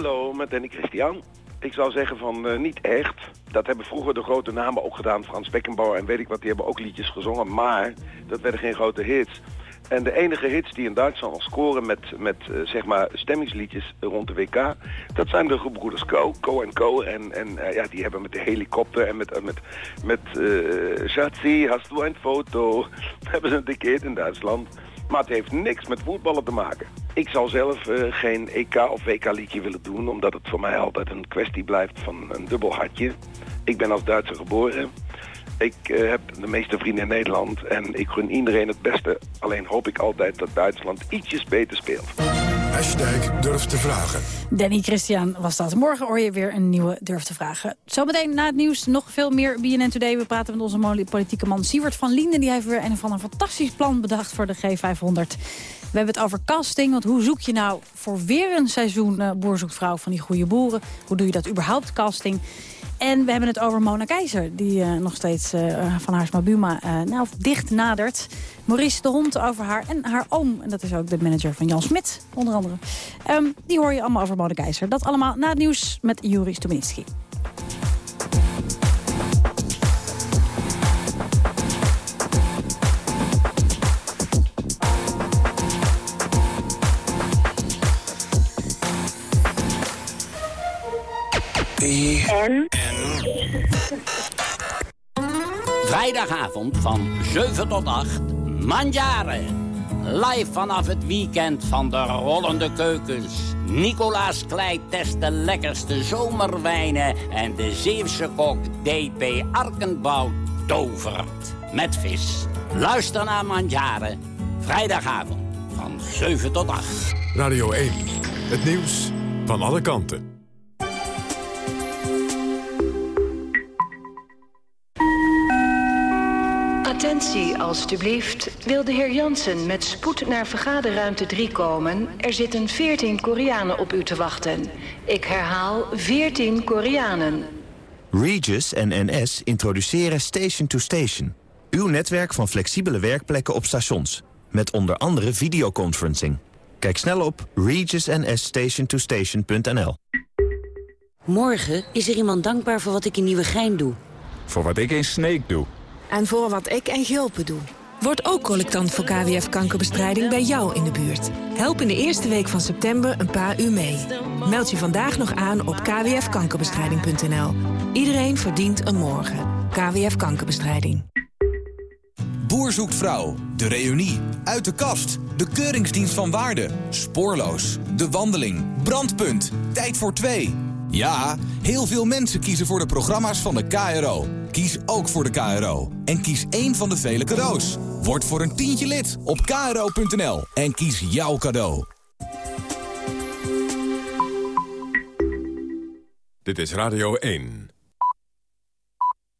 Hallo, met Danny Christian. Ik zou zeggen van uh, niet echt. Dat hebben vroeger de grote namen ook gedaan. Frans Beckenbauer en weet ik wat, die hebben ook liedjes gezongen. Maar dat werden geen grote hits. En de enige hits die in Duitsland al scoren met, met uh, zeg maar stemmingsliedjes rond de WK... dat zijn de gebroeders Co, Co en Co. En, en uh, ja, die hebben met de helikopter en met, met, met uh, Schatzi, hast du een foto... hebben ze een dikke hit in Duitsland... Maar het heeft niks met voetballen te maken. Ik zal zelf uh, geen EK of WK liedje willen doen... omdat het voor mij altijd een kwestie blijft van een dubbel hartje. Ik ben als Duitser geboren. Ik uh, heb de meeste vrienden in Nederland en ik gun iedereen het beste. Alleen hoop ik altijd dat Duitsland ietsjes beter speelt. Hashtag durf te vragen. Danny Christian was dat. Morgen hoor je weer een nieuwe Durf te vragen. Zometeen na het nieuws nog veel meer BNN Today. We praten met onze politieke man Siewert van Linden. Die heeft weer een van een fantastisch plan bedacht voor de G500. We hebben het over casting, want hoe zoek je nou voor weer een seizoen uh, Boer zoekt vrouw van die goede boeren? Hoe doe je dat überhaupt, casting? En we hebben het over Mona Keizer, die uh, nog steeds uh, van Haarsma Buma nou, dicht nadert. Maurice de Hond over haar en haar oom. En dat is ook de manager van Jan Smit, onder andere. Um, die hoor je allemaal over Mona Keizer. Dat allemaal na het nieuws met Juri Stubenitski. En? Vrijdagavond van 7 tot 8, Mandjaren. Live vanaf het weekend van de rollende keukens. Nicolaas Klei test de lekkerste zomerwijnen... en de Zeeuwse kok D.P. Arkenbouw tovert. Met vis. Luister naar Mandjaren. Vrijdagavond van 7 tot 8. Radio 1. Het nieuws van alle kanten. Attentie, alstublieft. Wil de heer Jansen met spoed naar vergaderruimte 3 komen? Er zitten 14 Koreanen op u te wachten. Ik herhaal 14 Koreanen. Regis en NS introduceren Station to Station. Uw netwerk van flexibele werkplekken op stations. Met onder andere videoconferencing. Kijk snel op regisnsstationtostation.nl. Morgen is er iemand dankbaar voor wat ik in Nieuwegein doe. Voor wat ik in Sneek doe. En voor wat ik in Gulpen doe. Word ook collectant voor KWF-kankerbestrijding bij jou in de buurt. Help in de eerste week van september een paar uur mee. Meld je vandaag nog aan op kwfkankerbestrijding.nl. Iedereen verdient een morgen. KWF Kankerbestrijding. Boer zoekt vrouw, de reunie, uit de kast, de keuringsdienst van waarde, spoorloos, de wandeling, brandpunt, tijd voor twee. Ja, heel veel mensen kiezen voor de programma's van de KRO. Kies ook voor de KRO. En kies één van de vele cadeaus. Word voor een tientje lid op kro.nl en kies jouw cadeau. Dit is Radio 1.